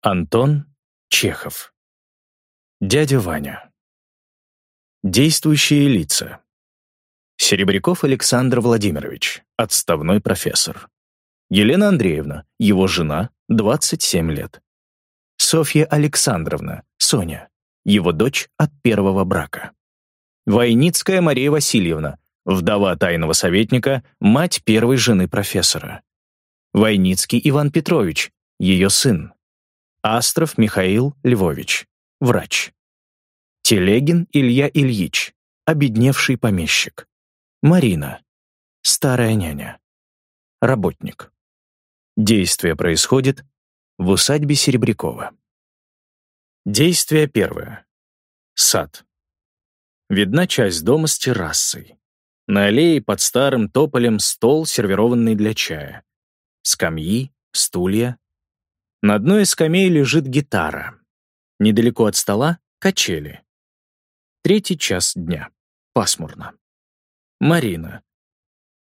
Антон Чехов. Дядя Ваня. Действующие лица. Серебряков Александр Владимирович, отставной профессор. Елена Андреевна, его жена, 27 лет. Софья Александровна, Соня, его дочь от первого брака. Войницкая Мария Васильевна, вдова тайного советника, мать первой жены профессора. Войницкий Иван Петрович, ее сын. Астров Михаил Львович, врач. Телегин Илья Ильич, обедневший помещик. Марина, старая няня. Работник. Действие происходит в усадьбе Серебрякова. Действие первое. Сад. Видна часть дома с террасой. На аллее под старым тополем стол, сервированный для чая. Скамьи, стулья. На одной из скамей лежит гитара. Недалеко от стола — качели. Третий час дня. Пасмурно. Марина.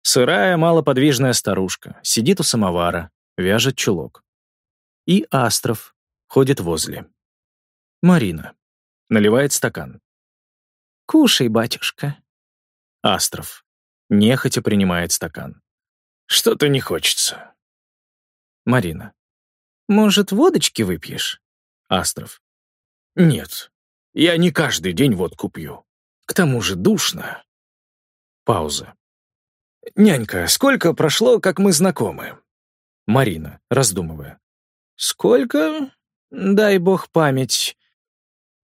Сырая, малоподвижная старушка. Сидит у самовара, вяжет чулок. И Астров ходит возле. Марина. Наливает стакан. «Кушай, батюшка». Астров. Нехотя принимает стакан. «Что-то не хочется». Марина. «Может, водочки выпьешь?» Астров. «Нет, я не каждый день водку пью. К тому же душно». Пауза. «Нянька, сколько прошло, как мы знакомы?» Марина, раздумывая. «Сколько? Дай бог память.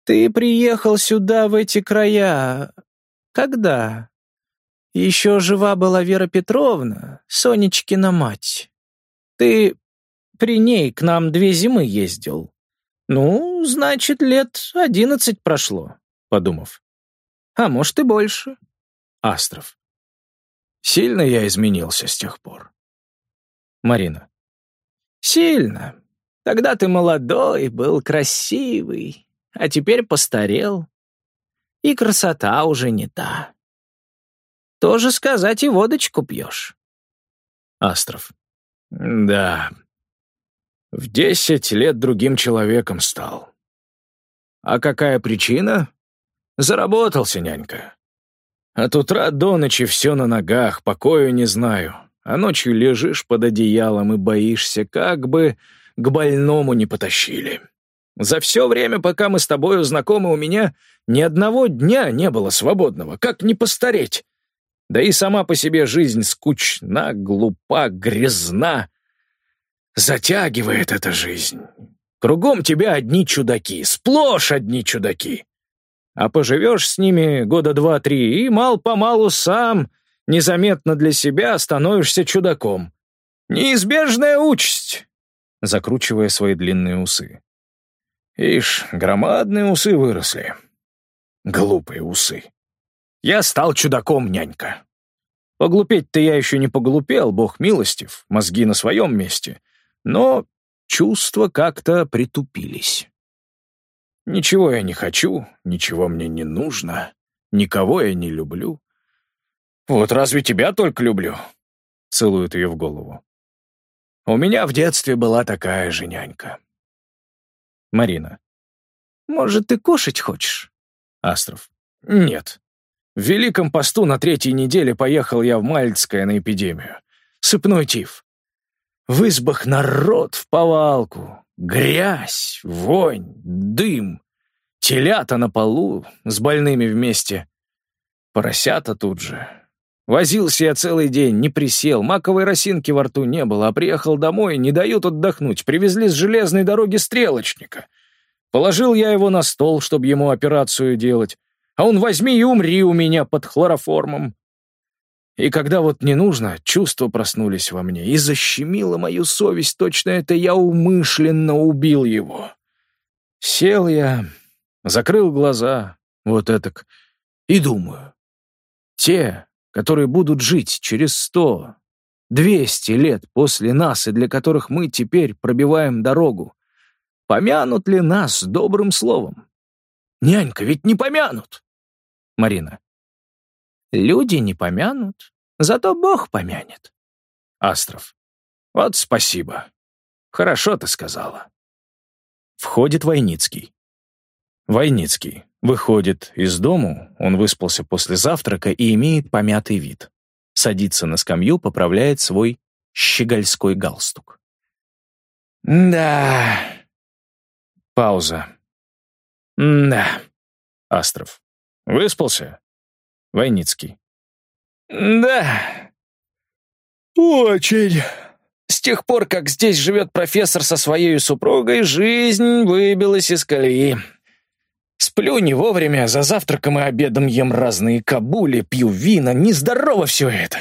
Ты приехал сюда, в эти края, когда? Еще жива была Вера Петровна, Сонечкина мать. Ты при ней к нам две зимы ездил. Ну, значит, лет одиннадцать прошло, подумав. А может и больше. Астров. Сильно я изменился с тех пор. Марина. Сильно. Тогда ты молодой, был красивый а теперь постарел. И красота уже не та. Тоже сказать, и водочку пьешь. Астров. Да. В десять лет другим человеком стал. А какая причина? Заработался, нянька. От утра до ночи все на ногах, покою не знаю. А ночью лежишь под одеялом и боишься, как бы к больному не потащили. За все время, пока мы с тобою знакомы, у меня ни одного дня не было свободного. Как не постареть? Да и сама по себе жизнь скучна, глупа, грязна. Затягивает эта жизнь. Кругом тебя одни чудаки, сплошь одни чудаки. А поживешь с ними года два-три, и мал-помалу сам, незаметно для себя, становишься чудаком. Неизбежная участь, закручивая свои длинные усы. Ишь, громадные усы выросли. Глупые усы. Я стал чудаком, нянька. Поглупеть-то я еще не поглупел, бог милостив, мозги на своем месте. Но чувства как-то притупились. Ничего я не хочу, ничего мне не нужно, никого я не люблю. Вот разве тебя только люблю? Целует ее в голову. У меня в детстве была такая же нянька. Марина. «Может, ты кушать хочешь?» Астров. «Нет. В Великом посту на третьей неделе поехал я в Мальцкое на эпидемию. Сыпной тиф. В избах народ в повалку. Грязь, вонь, дым. Телята на полу с больными вместе. Поросята тут же. Возился я целый день, не присел, маковой росинки во рту не было, а приехал домой, не дают отдохнуть, привезли с железной дороги стрелочника. Положил я его на стол, чтобы ему операцию делать, а он возьми и умри у меня под хлороформом. И когда вот не нужно, чувства проснулись во мне, и защемила мою совесть, точно это я умышленно убил его. Сел я, закрыл глаза, вот этак, и думаю, те, которые будут жить через сто, двести лет после нас и для которых мы теперь пробиваем дорогу, помянут ли нас добрым словом? Нянька, ведь не помянут. Марина. Люди не помянут, зато Бог помянет. Астров. Вот спасибо. Хорошо ты сказала. Входит Войницкий. Войницкий. Выходит из дому, он выспался после завтрака и имеет помятый вид. Садится на скамью, поправляет свой щегольской галстук. «Да...» Пауза. «Да...» Астров. «Выспался?» Войницкий. «Да...» «Очень...» С тех пор, как здесь живет профессор со своей супругой, жизнь выбилась из колеи. Сплю не вовремя, за завтраком и обедом ем разные кабули, пью вина. Нездорово все это.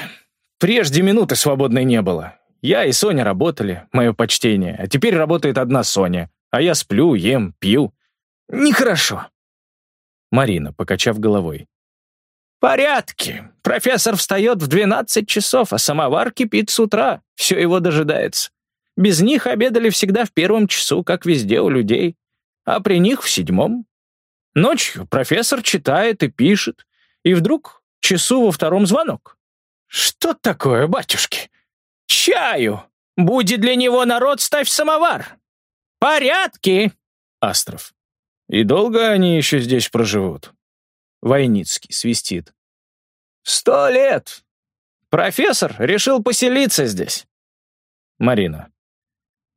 Прежде минуты свободной не было. Я и Соня работали, мое почтение, а теперь работает одна Соня, а я сплю, ем, пью. Нехорошо. Марина, покачав головой. «Порядки. Профессор встает в двенадцать часов, а самовар кипит с утра. Все его дожидается. Без них обедали всегда в первом часу, как везде у людей, а при них в седьмом. Ночью профессор читает и пишет, и вдруг часу во втором звонок. Что такое, батюшки? Чаю! Будет для него народ, ставь самовар. Порядки!» Астров. «И долго они еще здесь проживут?» Войницкий свистит. «Сто лет! Профессор решил поселиться здесь». Марина.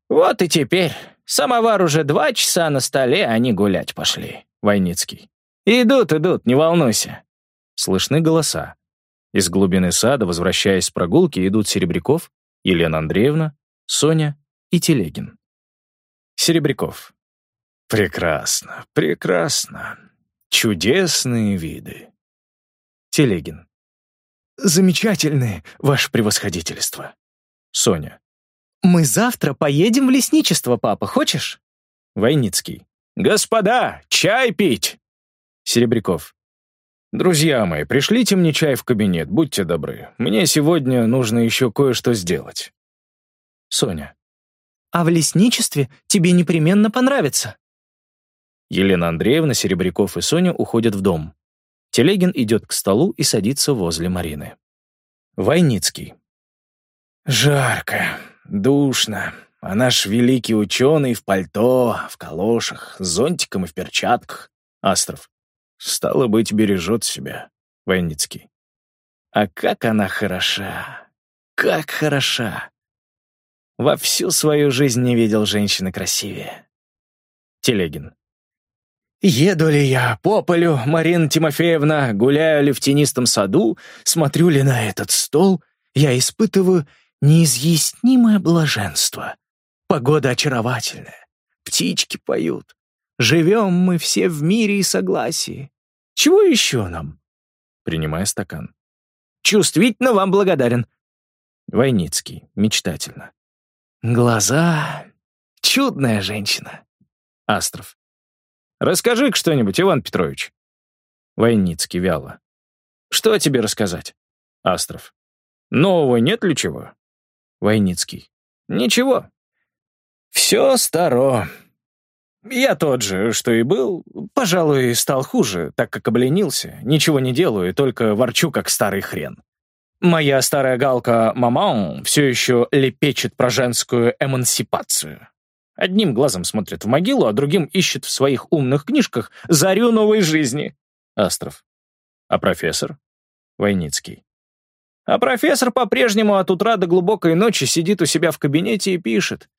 «Вот и теперь. Самовар уже два часа на столе, они гулять пошли». Войницкий. «Идут, идут, не волнуйся». Слышны голоса. Из глубины сада, возвращаясь с прогулки, идут Серебряков, Елена Андреевна, Соня и Телегин. Серебряков. «Прекрасно, прекрасно. Чудесные виды. Телегин. Замечательные, ваше превосходительство. Соня. Мы завтра поедем в лесничество, папа, хочешь? Войницкий. Господа, чай пить! Серебряков. Друзья мои, пришлите мне чай в кабинет, будьте добры. Мне сегодня нужно еще кое-что сделать. Соня. А в лесничестве тебе непременно понравится. Елена Андреевна, Серебряков и Соня уходят в дом. Телегин идет к столу и садится возле Марины. Войницкий. «Жарко, душно, а наш великий ученый в пальто, в калошах, с зонтиком и в перчатках». Астров. «Стало быть, бережет себя». Войницкий. «А как она хороша! Как хороша! Во всю свою жизнь не видел женщины красивее». Телегин. Еду ли я по полю, Марина Тимофеевна, гуляю ли в тенистом саду, смотрю ли на этот стол, я испытываю неизъяснимое блаженство. Погода очаровательная, птички поют. Живем мы все в мире и согласии. Чего еще нам? Принимая стакан. Чувствительно вам благодарен. Войницкий, мечтательно. Глаза. Чудная женщина. Астров. Расскажи что-нибудь, Иван Петрович. Войницкий вяло. Что тебе рассказать? Астров. Нового нет ли чего? Войницкий. Ничего. Все старо. Я тот же, что и был. Пожалуй, стал хуже, так как обленился. Ничего не делаю, только ворчу, как старый хрен. Моя старая галка Мамаун все еще лепечет про женскую эмансипацию. Одним глазом смотрит в могилу, а другим ищет в своих умных книжках зарю новой жизни. Астров. А профессор? Войницкий. А профессор по-прежнему от утра до глубокой ночи сидит у себя в кабинете и пишет.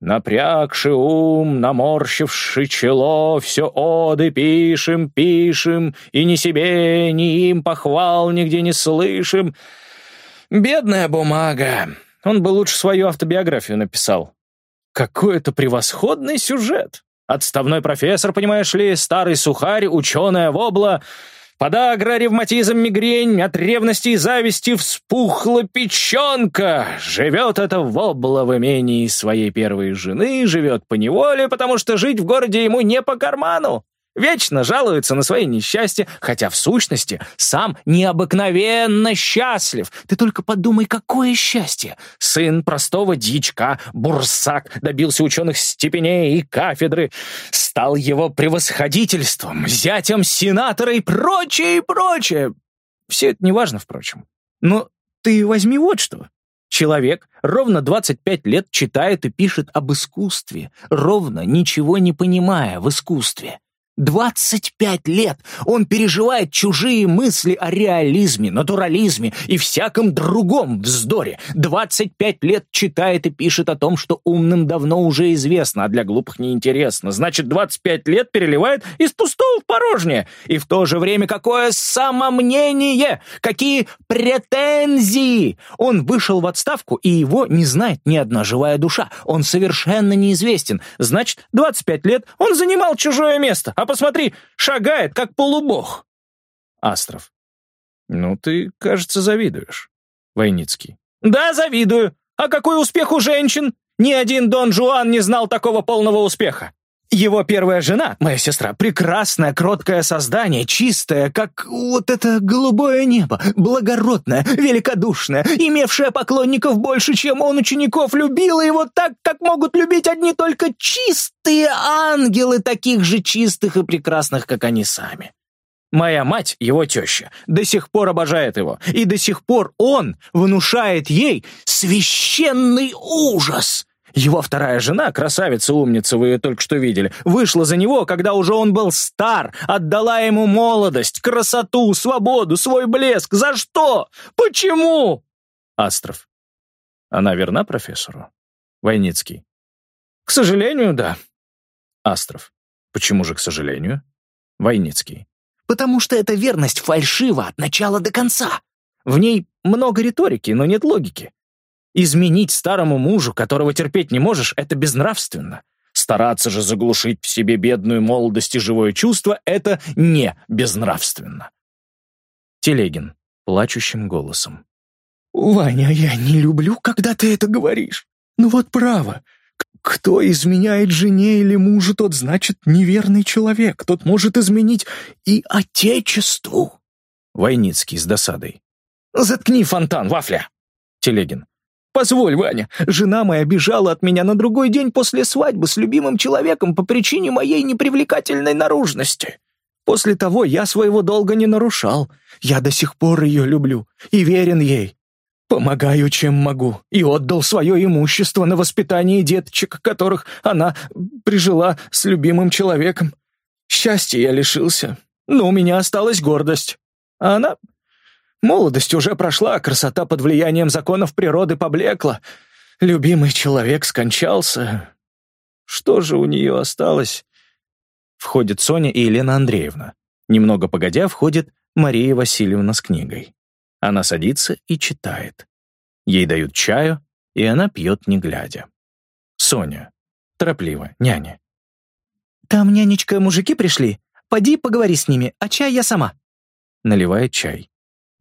Напрягши ум, наморщивши чело, все оды пишем, пишем, и ни себе, ни им похвал нигде не слышим. Бедная бумага. Он бы лучше свою автобиографию написал. Какой это превосходный сюжет! Отставной профессор, понимаешь ли, старый сухарь, ученая вобла, подагра, ревматизм, мигрень, от ревности и зависти вспухла печенка. Живет эта вобла в имении своей первой жены, живет по неволе, потому что жить в городе ему не по карману. Вечно жалуется на свои несчастья, хотя в сущности сам необыкновенно счастлив. Ты только подумай, какое счастье! Сын простого дичка, бурсак, добился ученых степеней и кафедры, стал его превосходительством, зятем сенатора и прочее, и прочее. Все это неважно, впрочем. Но ты возьми вот что. Человек ровно 25 лет читает и пишет об искусстве, ровно ничего не понимая в искусстве. 25 лет он переживает чужие мысли о реализме, натурализме и всяком другом вздоре. 25 лет читает и пишет о том, что умным давно уже известно, а для глупых неинтересно. Значит, 25 лет переливает из пустого в порожнее. И в то же время какое самомнение, какие претензии. Он вышел в отставку, и его не знает ни одна живая душа. Он совершенно неизвестен. Значит, 25 лет он занимал чужое место, а посмотри, шагает, как полубог. Астров. Ну, ты, кажется, завидуешь. Войницкий. Да, завидую. А какой успех у женщин? Ни один Дон Жуан не знал такого полного успеха. Его первая жена, моя сестра, прекрасное, кроткое создание, чистое, как вот это голубое небо, благородное, великодушное, имевшее поклонников больше, чем он учеников, любила его так, как могут любить одни только чистые ангелы, таких же чистых и прекрасных, как они сами. Моя мать, его теща, до сих пор обожает его, и до сих пор он внушает ей священный ужас — его вторая жена, красавица-умница, вы ее только что видели, вышла за него, когда уже он был стар, отдала ему молодость, красоту, свободу, свой блеск. За что? Почему? Астров. Она верна профессору? Войницкий. К сожалению, да. Астров. Почему же к сожалению? Войницкий. Потому что эта верность фальшива от начала до конца. В ней много риторики, но нет логики. Изменить старому мужу, которого терпеть не можешь, это безнравственно. Стараться же заглушить в себе бедную молодость и живое чувство — это не безнравственно. Телегин плачущим голосом. «Ваня, я не люблю, когда ты это говоришь. Ну вот право. Кто изменяет жене или мужу, тот значит неверный человек. Тот может изменить и отечеству». Войницкий с досадой. «Заткни фонтан, вафля!» Телегин. Позволь, Ваня, жена моя бежала от меня на другой день после свадьбы с любимым человеком по причине моей непривлекательной наружности. После того я своего долга не нарушал. Я до сих пор ее люблю и верен ей. Помогаю, чем могу, и отдал свое имущество на воспитание деточек, которых она прижила с любимым человеком. Счастья я лишился, но у меня осталась гордость. А она Молодость уже прошла, красота под влиянием законов природы поблекла. Любимый человек скончался. Что же у нее осталось? Входит Соня и Елена Андреевна. Немного погодя, входит Мария Васильевна с книгой. Она садится и читает. Ей дают чаю, и она пьет, не глядя. Соня. Торопливо. Няня. «Там, нянечка, мужики пришли. Поди поговори с ними, а чай я сама». Наливает чай.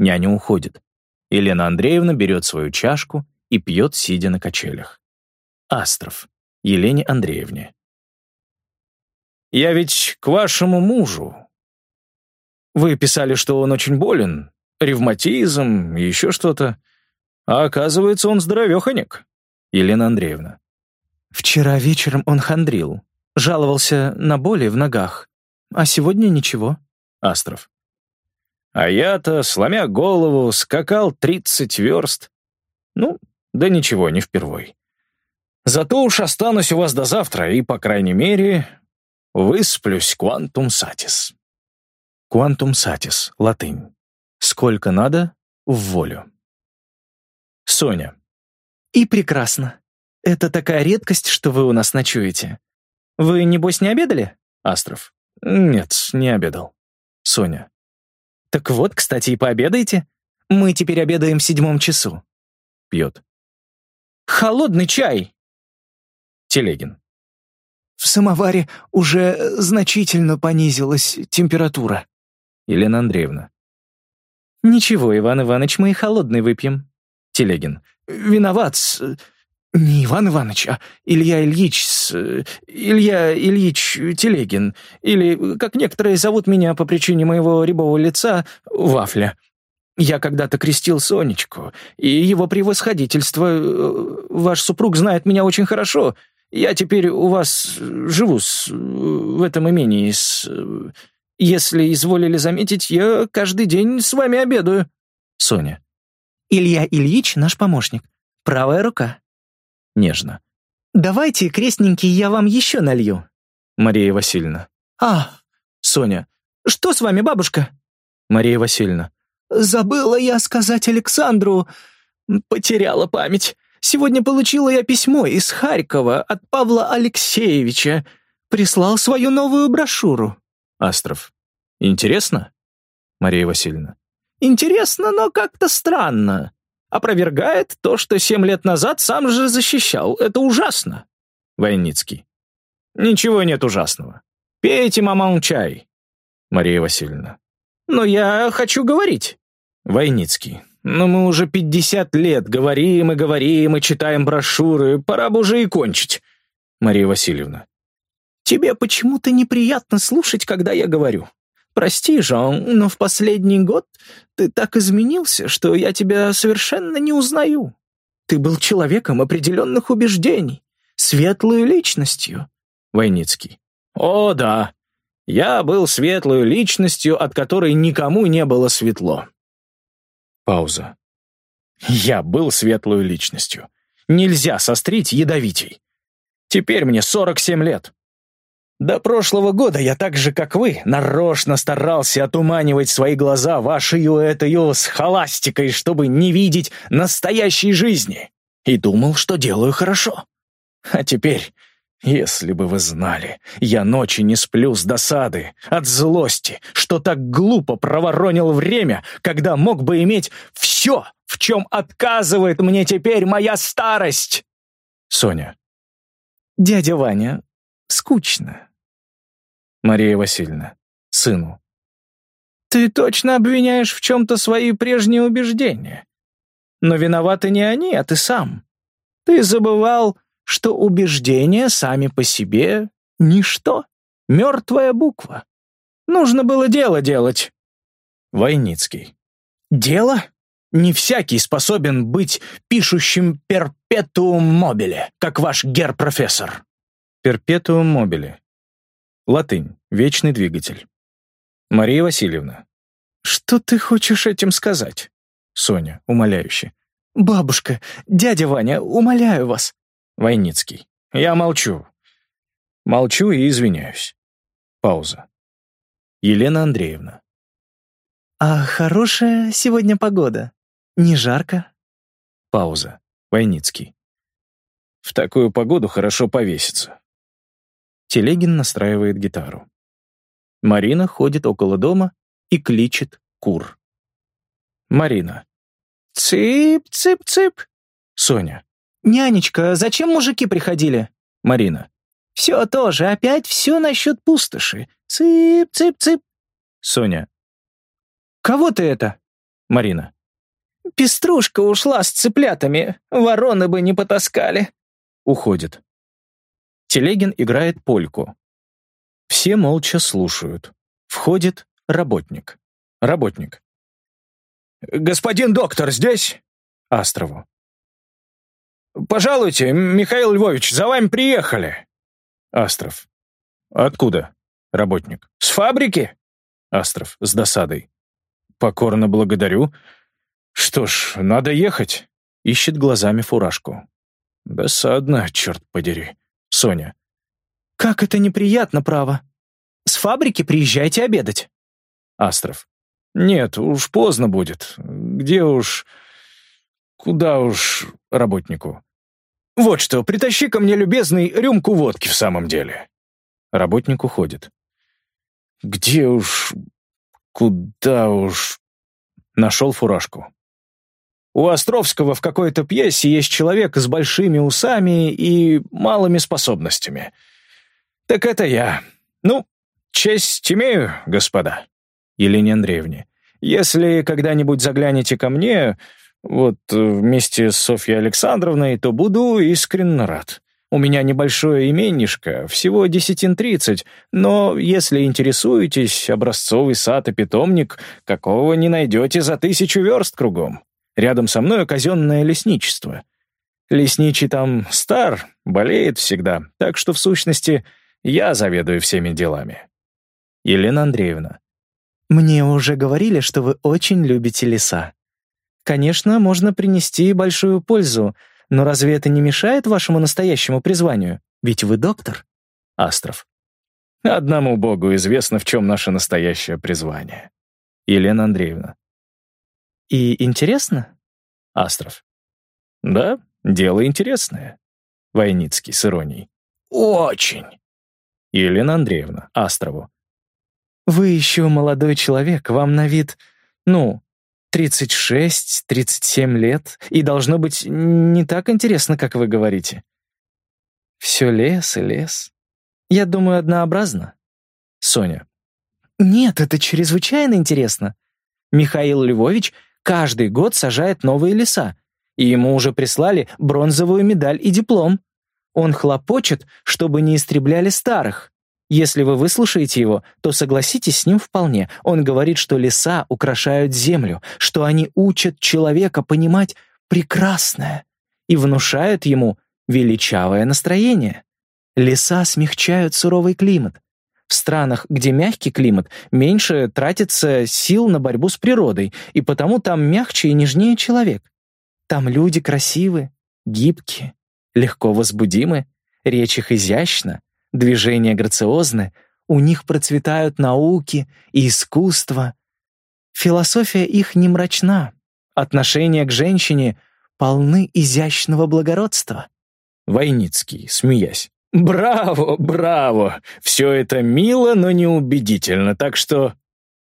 Няня уходит. Елена Андреевна берет свою чашку и пьет, сидя на качелях. Астров. Елене Андреевне. «Я ведь к вашему мужу. Вы писали, что он очень болен, ревматизм, еще что-то. А оказывается, он здоровеханик». Елена Андреевна. «Вчера вечером он хандрил, жаловался на боли в ногах, а сегодня ничего». Астров. А я-то, сломя голову, скакал тридцать верст. Ну, да ничего, не впервой. Зато уж останусь у вас до завтра и, по крайней мере, высплюсь квантум сатис. Квантум сатис, латынь. Сколько надо — в волю. Соня. И прекрасно. Это такая редкость, что вы у нас ночуете. Вы, небось, не обедали? Астров. Нет, не обедал. Соня. «Так вот, кстати, и пообедайте. Мы теперь обедаем в седьмом часу». Пьет. «Холодный чай!» Телегин. «В самоваре уже значительно понизилась температура». Елена Андреевна. «Ничего, Иван Иванович, мы и холодный выпьем». Телегин. «Виноват, не Иван Иванович, а Илья Ильич, Илья Ильич Телегин, или, как некоторые зовут меня по причине моего рябого лица, Вафля. Я когда-то крестил Сонечку, и его превосходительство, э, ваш супруг знает меня очень хорошо. Я теперь у вас живу с, в этом имении. С, если изволили заметить, я каждый день с вами обедаю. Соня. Илья Ильич наш помощник. Правая рука. Нежно. Давайте, крестненький, я вам еще налью. Мария Васильевна. А, Соня. что с вами, бабушка? Мария Васильевна. Забыла я сказать Александру. Потеряла память. Сегодня получила я письмо из Харькова от Павла Алексеевича. Прислал свою новую брошюру. Астров. Интересно? Мария Васильевна. Интересно, но как-то странно. Опровергает то, что семь лет назад сам же защищал. Это ужасно. Войницкий. Ничего нет ужасного. Пейте, маман, чай. Мария Васильевна. Но я хочу говорить. Войницкий. Но мы уже пятьдесят лет говорим и говорим и читаем брошюры. Пора бы уже и кончить. Мария Васильевна. Тебе почему-то неприятно слушать, когда я говорю. Прости, Жан, но в последний год ты так изменился, что я тебя совершенно не узнаю. Ты был человеком определенных убеждений, светлой личностью. Войницкий. О, да. Я был светлой личностью, от которой никому не было светло. Пауза. Я был светлой личностью. Нельзя сострить ядовитей. Теперь мне 47 лет. До прошлого года я так же, как вы, нарочно старался отуманивать свои глаза вашей этой схоластикой, чтобы не видеть настоящей жизни. И думал, что делаю хорошо. А теперь, если бы вы знали, я ночи не сплю с досады, от злости, что так глупо проворонил время, когда мог бы иметь все, в чем отказывает мне теперь моя старость. Соня. Дядя Ваня, скучно. Мария Васильевна. Сыну. Ты точно обвиняешь в чем-то свои прежние убеждения. Но виноваты не они, а ты сам. Ты забывал, что убеждения сами по себе — ничто, мертвая буква. Нужно было дело делать. Войницкий. Дело? Не всякий способен быть пишущим перпетуум мобиле, как ваш гер-профессор. Перпетуум мобиле. Латынь. Вечный двигатель. Мария Васильевна. Что ты хочешь этим сказать? Соня, умоляюще. Бабушка, дядя Ваня, умоляю вас. Войницкий. Я молчу. Молчу и извиняюсь. Пауза. Елена Андреевна. А хорошая сегодня погода. Не жарко? Пауза. Войницкий. В такую погоду хорошо повеситься. Телегин настраивает гитару. Марина ходит около дома и кличет кур. Марина. «Цып-цып-цып!» Соня. «Нянечка, зачем мужики приходили?» Марина. «Все тоже, опять все насчет пустоши. Цып-цып-цып!» Соня. «Кого ты это?» Марина. «Пеструшка ушла с цыплятами, вороны бы не потаскали». Уходит. Телегин играет польку. Все молча слушают. Входит работник. Работник. «Господин доктор здесь?» Астрову. «Пожалуйте, Михаил Львович, за вами приехали». Астров. Откуда? Работник. «С фабрики?» Астров с досадой. Покорно благодарю. Что ж, надо ехать. Ищет глазами фуражку. Досадно, черт подери. Соня. «Как это неприятно, право. С фабрики приезжайте обедать». Астров. «Нет, уж поздно будет. Где уж... Куда уж работнику?» «Вот что, притащи ко мне, любезный, рюмку водки в самом деле». Работник уходит. «Где уж... Куда уж...» Нашел фуражку. У Островского в какой-то пьесе есть человек с большими усами и малыми способностями. Так это я. Ну, честь имею, господа. Елене Андреевне. Если когда-нибудь заглянете ко мне, вот вместе с Софьей Александровной, то буду искренне рад. У меня небольшое именишко, всего десятин тридцать, но если интересуетесь, образцовый сад и питомник, какого не найдете за тысячу верст кругом. Рядом со мной казенное лесничество. Лесничий там стар, болеет всегда, так что, в сущности, я заведую всеми делами. Елена Андреевна. Мне уже говорили, что вы очень любите леса. Конечно, можно принести большую пользу, Но разве это не мешает вашему настоящему призванию? Ведь вы доктор. Астров. Одному Богу известно, в чем наше настоящее призвание. Елена Андреевна. И интересно? Астров. Да, дело интересное. Войницкий с иронией. Очень. Елена Андреевна, Астрову. Вы еще молодой человек, вам на вид, ну, 36-37 лет, и должно быть не так интересно, как вы говорите. Все лес и лес. Я думаю, однообразно. Соня. Нет, это чрезвычайно интересно. Михаил Львович каждый год сажает новые леса, и ему уже прислали бронзовую медаль и диплом. Он хлопочет, чтобы не истребляли старых. Если вы выслушаете его, то согласитесь с ним вполне. Он говорит, что леса украшают землю, что они учат человека понимать прекрасное и внушают ему величавое настроение. Леса смягчают суровый климат. В странах, где мягкий климат, меньше тратится сил на борьбу с природой, и потому там мягче и нежнее человек. Там люди красивы, гибкие, легко возбудимы, речь их изящна, движения грациозны, у них процветают науки и искусство. Философия их не мрачна, отношения к женщине полны изящного благородства. Войницкий, смеясь. «Браво, браво! Все это мило, но неубедительно, так что...»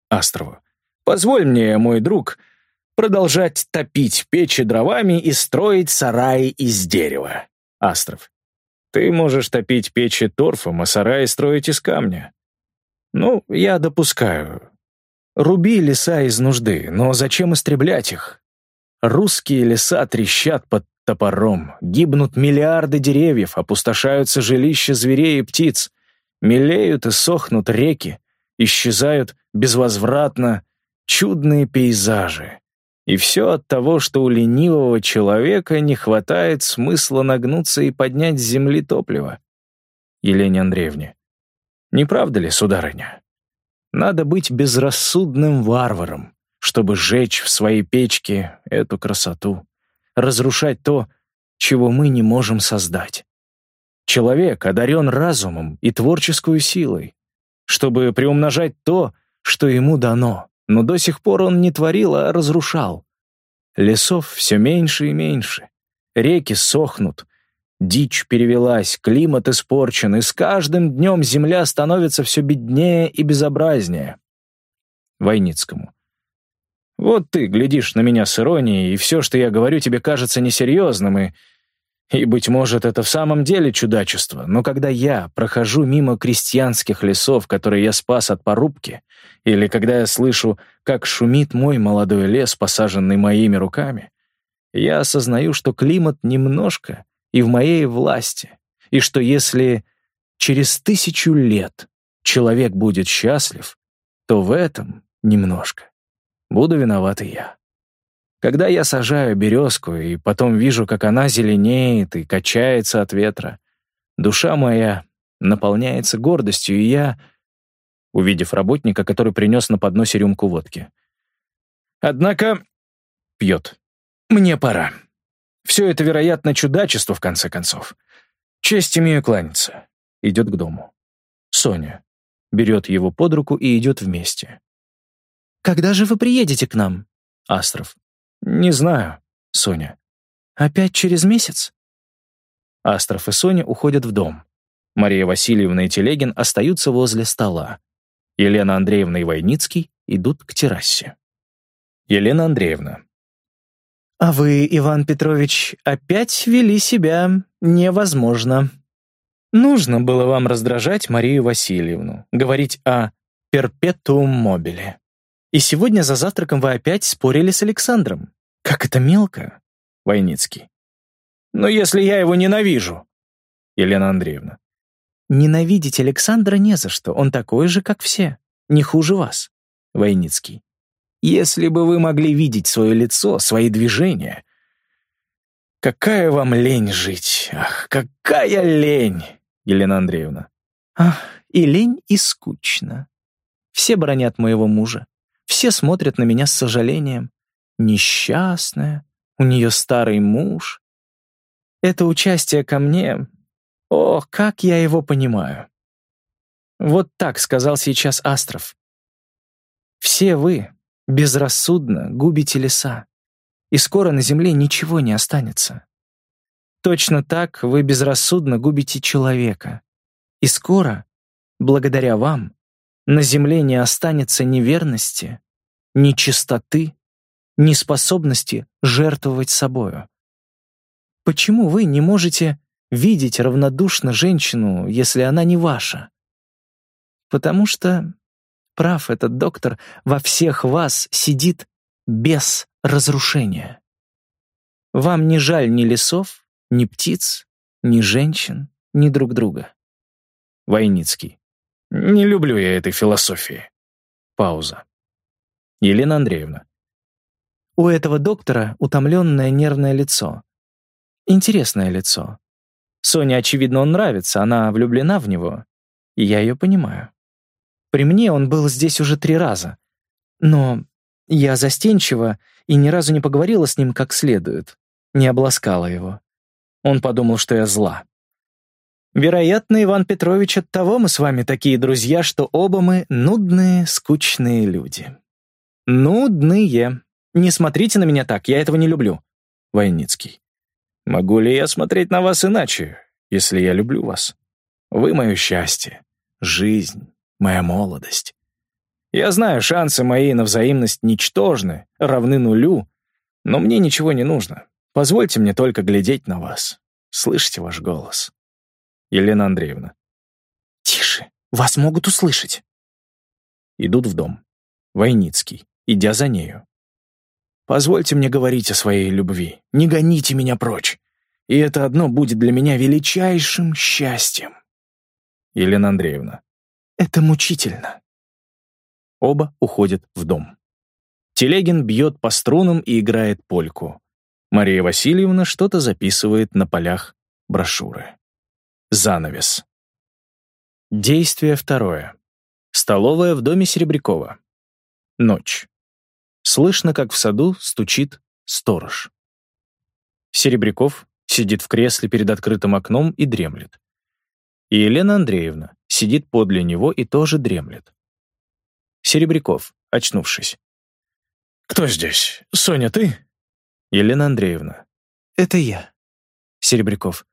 Астрову. «Позволь мне, мой друг, продолжать топить печи дровами и строить сараи из дерева». Астров. «Ты можешь топить печи торфом, а сараи строить из камня». «Ну, я допускаю. Руби леса из нужды, но зачем истреблять их? Русские леса трещат под топором. Гибнут миллиарды деревьев, опустошаются жилища зверей и птиц. Мелеют и сохнут реки, исчезают безвозвратно чудные пейзажи. И все от того, что у ленивого человека не хватает смысла нагнуться и поднять с земли топливо. Елене Андреевне. Не правда ли, сударыня? Надо быть безрассудным варваром, чтобы сжечь в своей печке эту красоту разрушать то, чего мы не можем создать. Человек одарен разумом и творческую силой, чтобы приумножать то, что ему дано, но до сих пор он не творил, а разрушал. Лесов все меньше и меньше, реки сохнут, дичь перевелась, климат испорчен, и с каждым днем земля становится все беднее и безобразнее. Войницкому. Вот ты глядишь на меня с иронией, и все, что я говорю, тебе кажется несерьезным, и... И, быть может, это в самом деле чудачество, но когда я прохожу мимо крестьянских лесов, которые я спас от порубки, или когда я слышу, как шумит мой молодой лес, посаженный моими руками, я осознаю, что климат немножко и в моей власти, и что если через тысячу лет человек будет счастлив, то в этом немножко буду виноват и я. Когда я сажаю березку и потом вижу, как она зеленеет и качается от ветра, душа моя наполняется гордостью, и я, увидев работника, который принес на подносе рюмку водки. Однако пьет. Мне пора. Все это, вероятно, чудачество, в конце концов. Честь имею кланяться. Идет к дому. Соня берет его под руку и идет вместе. «Когда же вы приедете к нам?» Астров. «Не знаю, Соня». «Опять через месяц?» Астров и Соня уходят в дом. Мария Васильевна и Телегин остаются возле стола. Елена Андреевна и Войницкий идут к террасе. Елена Андреевна. «А вы, Иван Петрович, опять вели себя невозможно. Нужно было вам раздражать Марию Васильевну, говорить о перпетуум мобиле. И сегодня за завтраком вы опять спорили с Александром. Как это мелко, Войницкий. Но если я его ненавижу, Елена Андреевна. Ненавидеть Александра не за что, он такой же, как все, не хуже вас, Войницкий. Если бы вы могли видеть свое лицо, свои движения. Какая вам лень жить, ах, какая лень, Елена Андреевна. Ах, и лень, и скучно. Все бронят моего мужа. Все смотрят на меня с сожалением. Несчастная, у нее старый муж. Это участие ко мне... О, как я его понимаю. Вот так сказал сейчас Астров. Все вы безрассудно губите леса, и скоро на земле ничего не останется. Точно так вы безрассудно губите человека, и скоро, благодаря вам, на земле не останется ни верности, ни чистоты, ни способности жертвовать собою. Почему вы не можете видеть равнодушно женщину, если она не ваша? Потому что, прав этот доктор, во всех вас сидит без разрушения. Вам не жаль ни лесов, ни птиц, ни женщин, ни друг друга. Войницкий. Не люблю я этой философии. Пауза. Елена Андреевна. У этого доктора утомленное нервное лицо. Интересное лицо. Соне, очевидно, он нравится, она влюблена в него, и я ее понимаю. При мне он был здесь уже три раза. Но я застенчива и ни разу не поговорила с ним как следует, не обласкала его. Он подумал, что я зла. Вероятно, Иван Петрович, от того мы с вами такие друзья, что оба мы нудные, скучные люди. Нудные. Не смотрите на меня так, я этого не люблю. Войницкий. Могу ли я смотреть на вас иначе, если я люблю вас? Вы мое счастье, жизнь, моя молодость. Я знаю, шансы мои на взаимность ничтожны, равны нулю, но мне ничего не нужно. Позвольте мне только глядеть на вас, слышите ваш голос. Елена Андреевна. «Тише, вас могут услышать». Идут в дом. Войницкий, идя за нею. «Позвольте мне говорить о своей любви. Не гоните меня прочь. И это одно будет для меня величайшим счастьем». Елена Андреевна. «Это мучительно». Оба уходят в дом. Телегин бьет по струнам и играет польку. Мария Васильевна что-то записывает на полях брошюры. Занавес. Действие второе. Столовая в доме Серебрякова. Ночь. Слышно, как в саду стучит сторож. Серебряков сидит в кресле перед открытым окном и дремлет. И Елена Андреевна сидит подле него и тоже дремлет. Серебряков, очнувшись. «Кто здесь? Соня, ты?» Елена Андреевна. «Это я». Серебряков.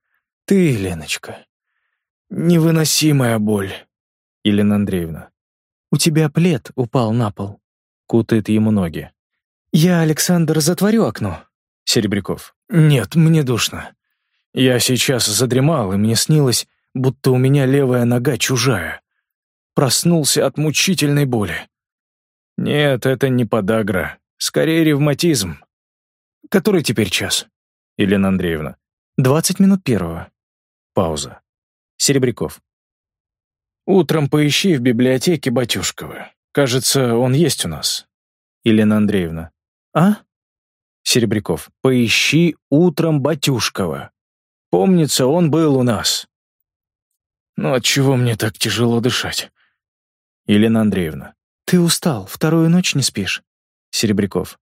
«Ты, Леночка. Невыносимая боль. Елена Андреевна. У тебя плед упал на пол. Кутает ему ноги. Я, Александр, затворю окно. Серебряков. Нет, мне душно. Я сейчас задремал, и мне снилось, будто у меня левая нога чужая. Проснулся от мучительной боли. Нет, это не подагра. Скорее ревматизм. Который теперь час? Елена Андреевна. Двадцать минут первого. Пауза. Серебряков. «Утром поищи в библиотеке Батюшкова. Кажется, он есть у нас». Елена Андреевна. «А?» Серебряков. «Поищи утром Батюшкова. Помнится, он был у нас». «Ну, отчего мне так тяжело дышать?» Елена Андреевна. «Ты устал, вторую ночь не спишь?» Серебряков.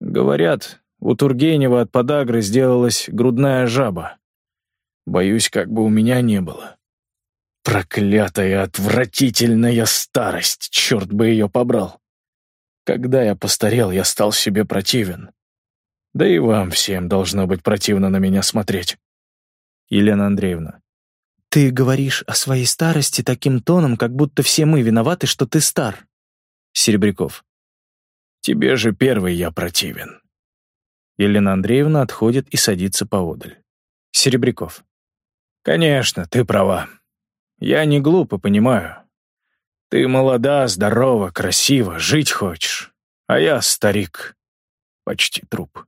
«Говорят, у Тургенева от подагры сделалась грудная жаба. Боюсь, как бы у меня не было. Проклятая, отвратительная старость, черт бы ее побрал. Когда я постарел, я стал себе противен. Да и вам всем должно быть противно на меня смотреть. Елена Андреевна. Ты говоришь о своей старости таким тоном, как будто все мы виноваты, что ты стар. Серебряков. Тебе же первый я противен. Елена Андреевна отходит и садится поодаль. Серебряков. «Конечно, ты права. Я не глупо понимаю. Ты молода, здорова, красива, жить хочешь. А я старик, почти труп.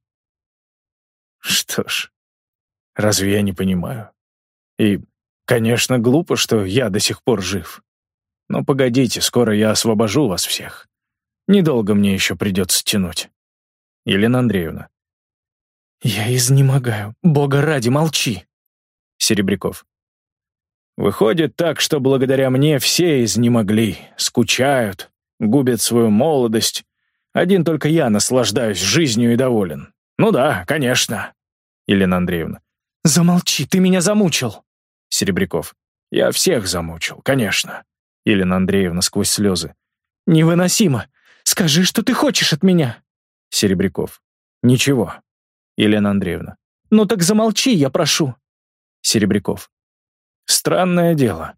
Что ж, разве я не понимаю? И, конечно, глупо, что я до сих пор жив. Но погодите, скоро я освобожу вас всех. Недолго мне еще придется тянуть. Елена Андреевна. Я изнемогаю. Бога ради, молчи. Серебряков. Выходит так, что благодаря мне все изнемогли, скучают, губят свою молодость. Один только я наслаждаюсь жизнью и доволен. Ну да, конечно. Елена Андреевна. «Замолчи, ты меня замучил!» Серебряков. «Я всех замучил, конечно». Елена Андреевна сквозь слезы. «Невыносимо! Скажи, что ты хочешь от меня!» Серебряков. «Ничего». Елена Андреевна. «Ну так замолчи, я прошу». Серебряков. «Странное дело.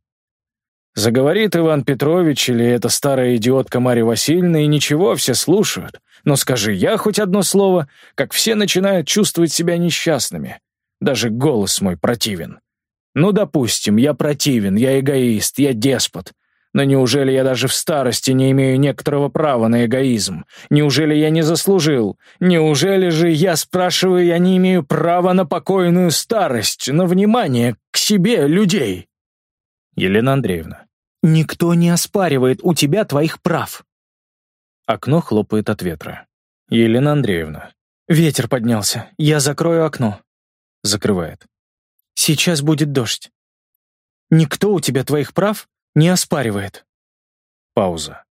Заговорит Иван Петрович или эта старая идиотка Марья Васильевна, и ничего, все слушают. Но скажи я хоть одно слово, как все начинают чувствовать себя несчастными. Даже голос мой противен. Ну, допустим, я противен, я эгоист, я деспот. Но неужели я даже в старости не имею некоторого права на эгоизм? Неужели я не заслужил? Неужели же, я спрашиваю, я не имею права на покойную старость, на внимание к себе людей? Елена Андреевна. Никто не оспаривает у тебя твоих прав. Окно хлопает от ветра. Елена Андреевна. Ветер поднялся. Я закрою окно. Закрывает. Сейчас будет дождь. Никто у тебя твоих прав не оспаривает. Пауза.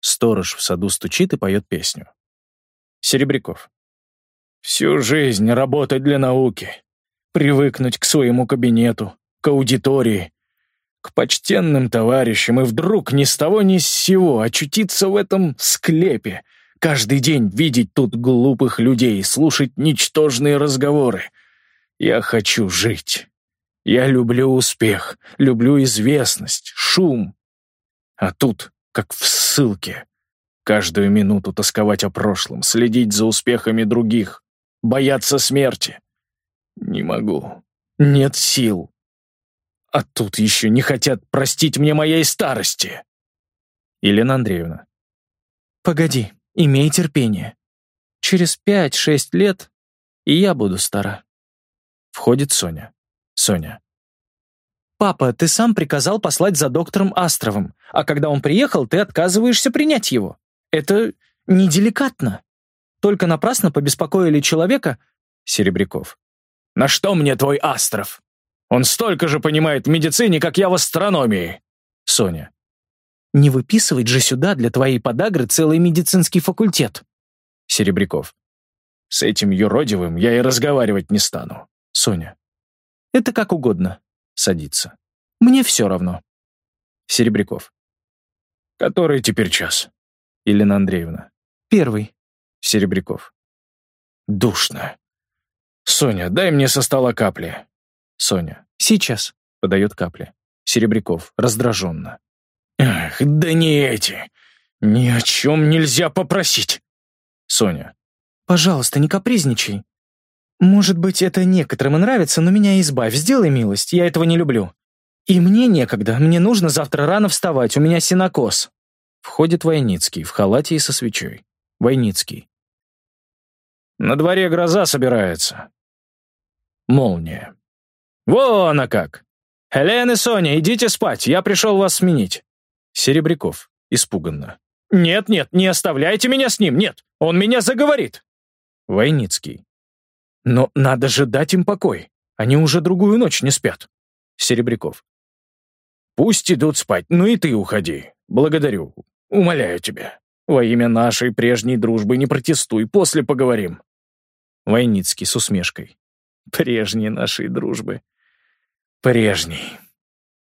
Сторож в саду стучит и поет песню. Серебряков. Всю жизнь работать для науки. Привыкнуть к своему кабинету, к аудитории, к почтенным товарищам, и вдруг ни с того ни с сего очутиться в этом склепе, каждый день видеть тут глупых людей, слушать ничтожные разговоры. Я хочу жить. Я люблю успех, люблю известность, шум. А тут, как в ссылке, каждую минуту тосковать о прошлом, следить за успехами других, бояться смерти. Не могу. Нет сил. А тут еще не хотят простить мне моей старости. Елена Андреевна. Погоди, имей терпение. Через пять-шесть лет и я буду стара. Входит Соня. Соня. «Папа, ты сам приказал послать за доктором Астровым, а когда он приехал, ты отказываешься принять его. Это неделикатно. Только напрасно побеспокоили человека...» Серебряков. «На что мне твой Астров? Он столько же понимает в медицине, как я в астрономии!» Соня. «Не выписывать же сюда для твоей подагры целый медицинский факультет!» Серебряков. «С этим юродивым я и разговаривать не стану». Соня. «Это как угодно». Садится. «Мне все равно». Серебряков. «Который теперь час?» Елена Андреевна. «Первый». Серебряков. «Душно. Соня, дай мне со стола капли. Соня. «Сейчас», — подает капли. Серебряков, раздраженно. «Ах, да не эти! Ни о чем нельзя попросить!» Соня. «Пожалуйста, не капризничай. Может быть, это некоторым и нравится, но меня избавь, сделай милость, я этого не люблю. И мне некогда, мне нужно завтра рано вставать, у меня синокос». Входит Войницкий в халате и со свечой. Войницкий. «На дворе гроза собирается». Молния. «Вон она как! Хелен и Соня, идите спать, я пришел вас сменить». Серебряков, испуганно. «Нет-нет, не оставляйте меня с ним, нет, он меня заговорит». Войницкий. «Но надо же дать им покой, они уже другую ночь не спят». Серебряков. «Пусть идут спать, ну и ты уходи. Благодарю, умоляю тебя. Во имя нашей прежней дружбы не протестуй, после поговорим». Войницкий с усмешкой. «Прежней нашей дружбы. Прежний.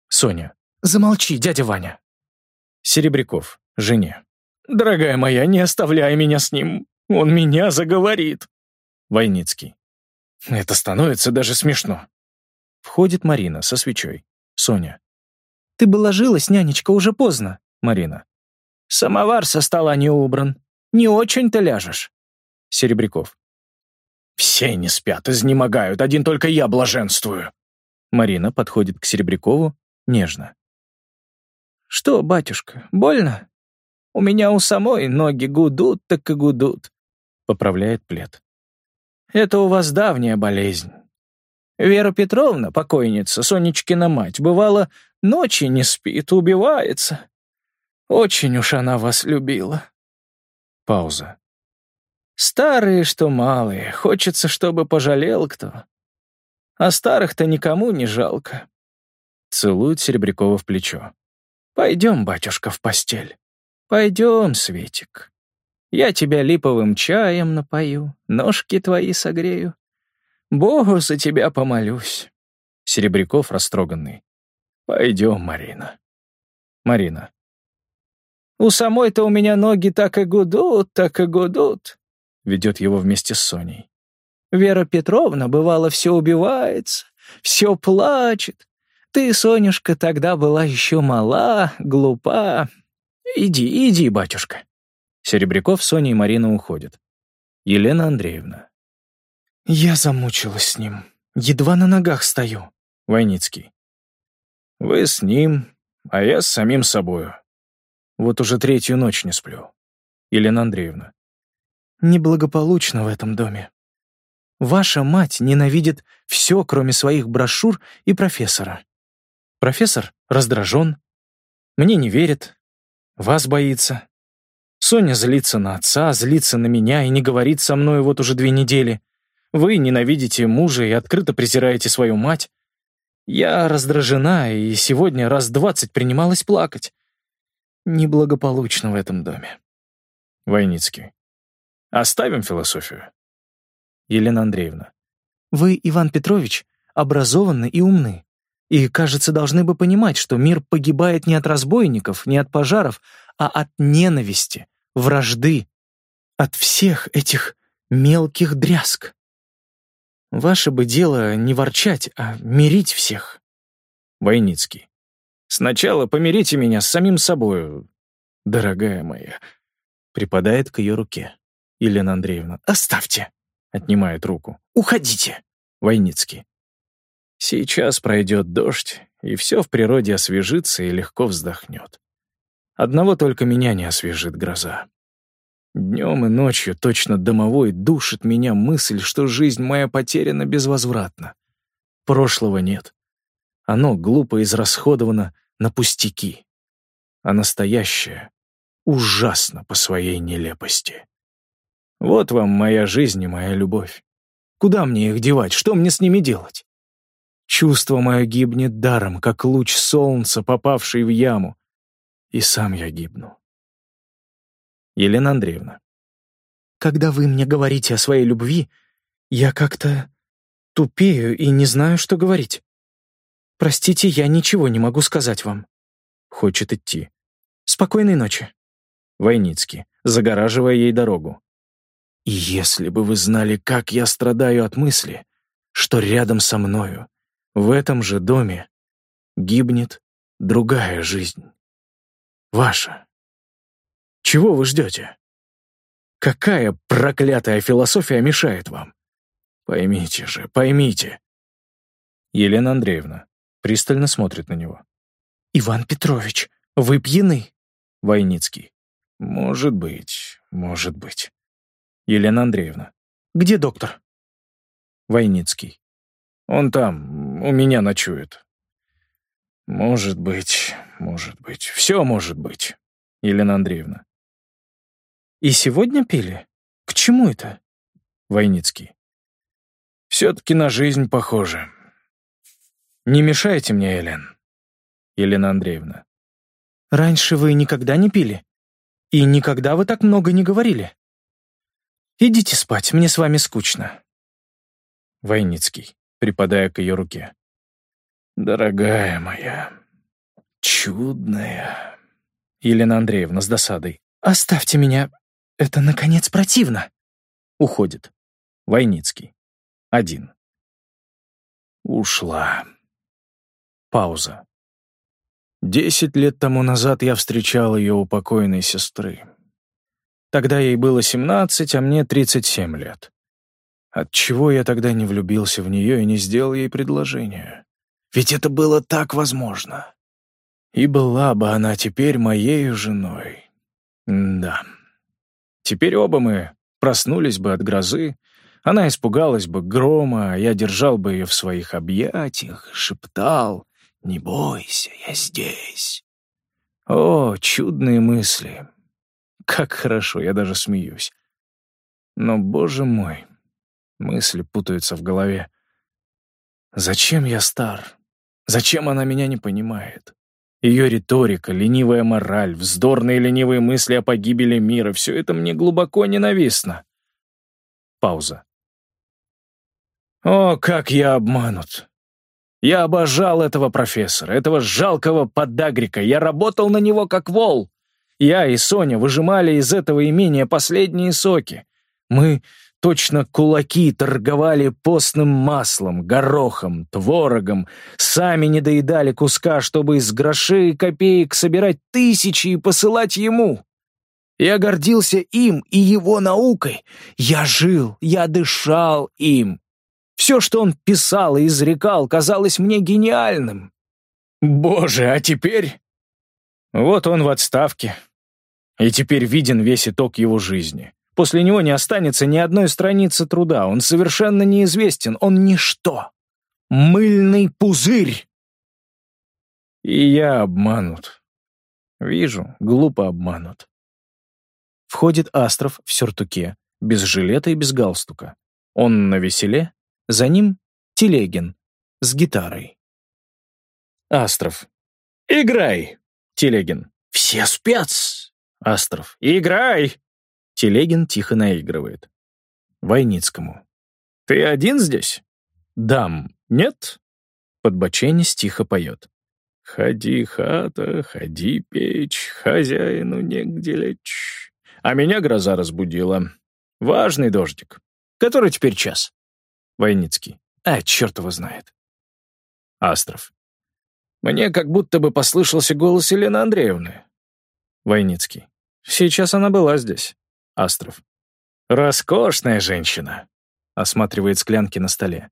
Соня. Замолчи, дядя Ваня. Серебряков. Жене. Дорогая моя, не оставляй меня с ним. Он меня заговорит. Войницкий. Это становится даже смешно. Входит Марина со свечой. Соня. Ты бы ложилась, нянечка, уже поздно. Марина. Самовар со стола не убран. Не очень ты ляжешь. Серебряков. Все не спят, изнемогают, один только я блаженствую. Марина подходит к Серебрякову нежно. «Что, батюшка, больно? У меня у самой ноги гудут, так и гудут», — поправляет плед. «Это у вас давняя болезнь. Вера Петровна, покойница, Сонечкина мать, бывало, ночи не спит, убивается. Очень уж она вас любила». Пауза. «Старые, что малые, хочется, чтобы пожалел кто. А старых-то никому не жалко. Целует Серебрякова в плечо. Пойдем, батюшка, в постель. Пойдем, Светик. Я тебя липовым чаем напою, ножки твои согрею. Богу за тебя помолюсь». Серебряков растроганный. «Пойдем, Марина». Марина. «У самой-то у меня ноги так и гудут, так и гудут», ведет его вместе с Соней. «Вера Петровна, бывало, все убивается, все плачет. Ты, Сонюшка, тогда была еще мала, глупа. Иди, иди, батюшка». Серебряков, Соня и Марина уходят. Елена Андреевна. «Я замучилась с ним. Едва на ногах стою». Войницкий. «Вы с ним, а я с самим собою. Вот уже третью ночь не сплю. Елена Андреевна. Неблагополучно в этом доме. Ваша мать ненавидит все, кроме своих брошюр и профессора. Профессор раздражен, мне не верит, вас боится. Соня злится на отца, злится на меня и не говорит со мной вот уже две недели. Вы ненавидите мужа и открыто презираете свою мать. Я раздражена и сегодня раз двадцать принималась плакать. Неблагополучно в этом доме. Войницкий. Оставим философию. Елена Андреевна. Вы, Иван Петрович, образованы и умны. И, кажется, должны бы понимать, что мир погибает не от разбойников, не от пожаров, а от ненависти, вражды, от всех этих мелких дрязг. Ваше бы дело не ворчать, а мирить всех. Войницкий. Сначала помирите меня с самим собою, дорогая моя. Припадает к ее руке. Елена Андреевна. Оставьте. Отнимает руку. Уходите. Войницкий. Сейчас пройдет дождь, и все в природе освежится и легко вздохнет. Одного только меня не освежит гроза. Днем и ночью точно домовой душит меня мысль, что жизнь моя потеряна безвозвратно. Прошлого нет. Оно глупо израсходовано на пустяки. А настоящее ужасно по своей нелепости. Вот вам моя жизнь и моя любовь. Куда мне их девать? Что мне с ними делать? Чувство мое гибнет даром, как луч солнца, попавший в яму. И сам я гибну. Елена Андреевна. Когда вы мне говорите о своей любви, я как-то тупею и не знаю, что говорить. Простите, я ничего не могу сказать вам. Хочет идти. Спокойной ночи. Войницкий, загораживая ей дорогу. И если бы вы знали, как я страдаю от мысли, что рядом со мною, в этом же доме, гибнет другая жизнь. Ваша. Чего вы ждете? Какая проклятая философия мешает вам? Поймите же, поймите. Елена Андреевна пристально смотрит на него. «Иван Петрович, вы пьяны?» Войницкий. «Может быть, может быть». Елена Андреевна. «Где доктор?» Войницкий. «Он там, у меня ночует». «Может быть, может быть. Все может быть». Елена Андреевна. И сегодня пили? К чему это? Войницкий. Все-таки на жизнь похоже. Не мешайте мне, Елен. Елена Андреевна. Раньше вы никогда не пили? И никогда вы так много не говорили? Идите спать, мне с вами скучно. Войницкий, припадая к ее руке. Дорогая моя, чудная. Елена Андреевна с досадой. Оставьте меня, это, наконец, противно. Уходит. Войницкий. Один. Ушла. Пауза. Десять лет тому назад я встречал ее у покойной сестры. Тогда ей было семнадцать, а мне тридцать семь лет. Отчего я тогда не влюбился в нее и не сделал ей предложение? Ведь это было так возможно. И была бы она теперь моей женой. Да. Теперь оба мы проснулись бы от грозы, она испугалась бы грома, а я держал бы ее в своих объятиях, шептал «Не бойся, я здесь». О, чудные мысли! Как хорошо, я даже смеюсь. Но, боже мой, мысли путаются в голове. Зачем я стар? Зачем она меня не понимает? Ее риторика, ленивая мораль, вздорные ленивые мысли о погибели мира — все это мне глубоко ненавистно. Пауза. О, как я обманут! Я обожал этого профессора, этого жалкого подагрика. Я работал на него как вол. Я и Соня выжимали из этого имения последние соки. Мы точно кулаки торговали постным маслом, горохом, творогом, сами не доедали куска, чтобы из грошей и копеек собирать тысячи и посылать ему. Я гордился им и его наукой. Я жил, я дышал им. Все, что он писал и изрекал, казалось мне гениальным. Боже, а теперь... Вот он в отставке. И теперь виден весь итог его жизни. После него не останется ни одной страницы труда. Он совершенно неизвестен. Он ничто. Мыльный пузырь. И я обманут. Вижу, глупо обманут. Входит Астров в сюртуке, без жилета и без галстука. Он на веселе, за ним Телегин с гитарой. Астров. «Играй!» Телегин. «Все спец!» Астров. «Играй!» Телегин тихо наигрывает. Войницкому. «Ты один здесь?» «Дам, нет?» Подбоченись тихо поет. «Ходи, хата, ходи, печь, хозяину негде лечь». А меня гроза разбудила. Важный дождик. Который теперь час? Войницкий. А, черт его знает. Астров. Мне как будто бы послышался голос Елены Андреевны. Войницкий. Сейчас она была здесь. Астров. «Роскошная женщина!» Осматривает склянки на столе.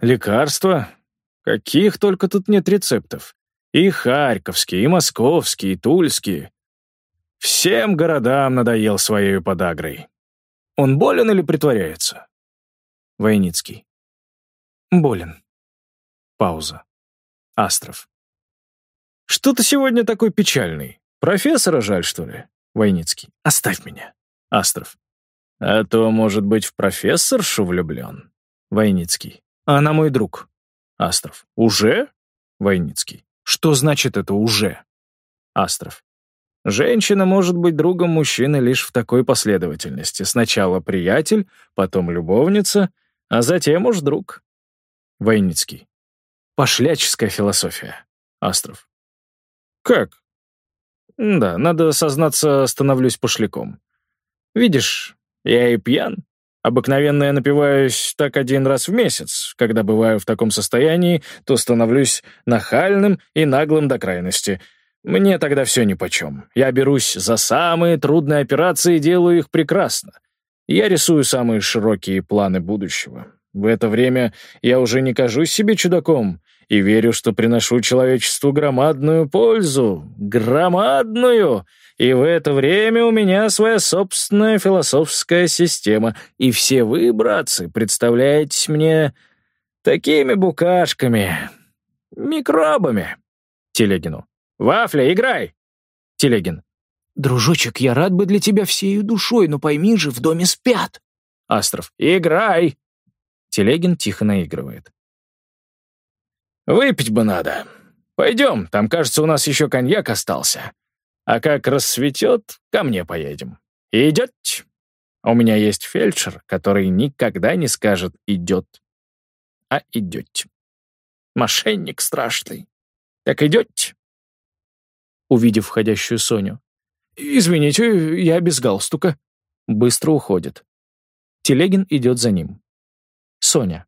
«Лекарства? Каких только тут нет рецептов. И харьковские, и московские, и тульские. Всем городам надоел своей подагрой. Он болен или притворяется?» Войницкий. «Болен». Пауза. Астров. «Что ты сегодня такой печальный? Профессора жаль, что ли?» Войницкий. «Оставь меня». Астров. «А то, может быть, в профессоршу влюблен?» Войницкий. «Она мой друг». Астров. «Уже?» Войницкий. «Что значит это «уже»?» Астров. «Женщина может быть другом мужчины лишь в такой последовательности. Сначала приятель, потом любовница, а затем уж друг». Войницкий. «Пошляческая философия». Астров. «Как? Да, надо сознаться, становлюсь пошляком. Видишь, я и пьян. Обыкновенно я напиваюсь так один раз в месяц. Когда бываю в таком состоянии, то становлюсь нахальным и наглым до крайности. Мне тогда все нипочем. Я берусь за самые трудные операции и делаю их прекрасно. Я рисую самые широкие планы будущего. В это время я уже не кажусь себе чудаком и верю, что приношу человечеству громадную пользу. Громадную! И в это время у меня своя собственная философская система. И все вы, братцы, представляетесь мне такими букашками, микробами. Телегину. «Вафля, играй!» Телегин. «Дружочек, я рад бы для тебя всею душой, но пойми же, в доме спят». Астров. «Играй!» Телегин тихо наигрывает. Выпить бы надо. Пойдем, там, кажется, у нас еще коньяк остался. А как рассветет, ко мне поедем. Идете? У меня есть фельдшер, который никогда не скажет «идет», а «идете». Мошенник страшный. Так идете? Увидев входящую Соню. «Извините, я без галстука». Быстро уходит. Телегин идет за ним. Соня.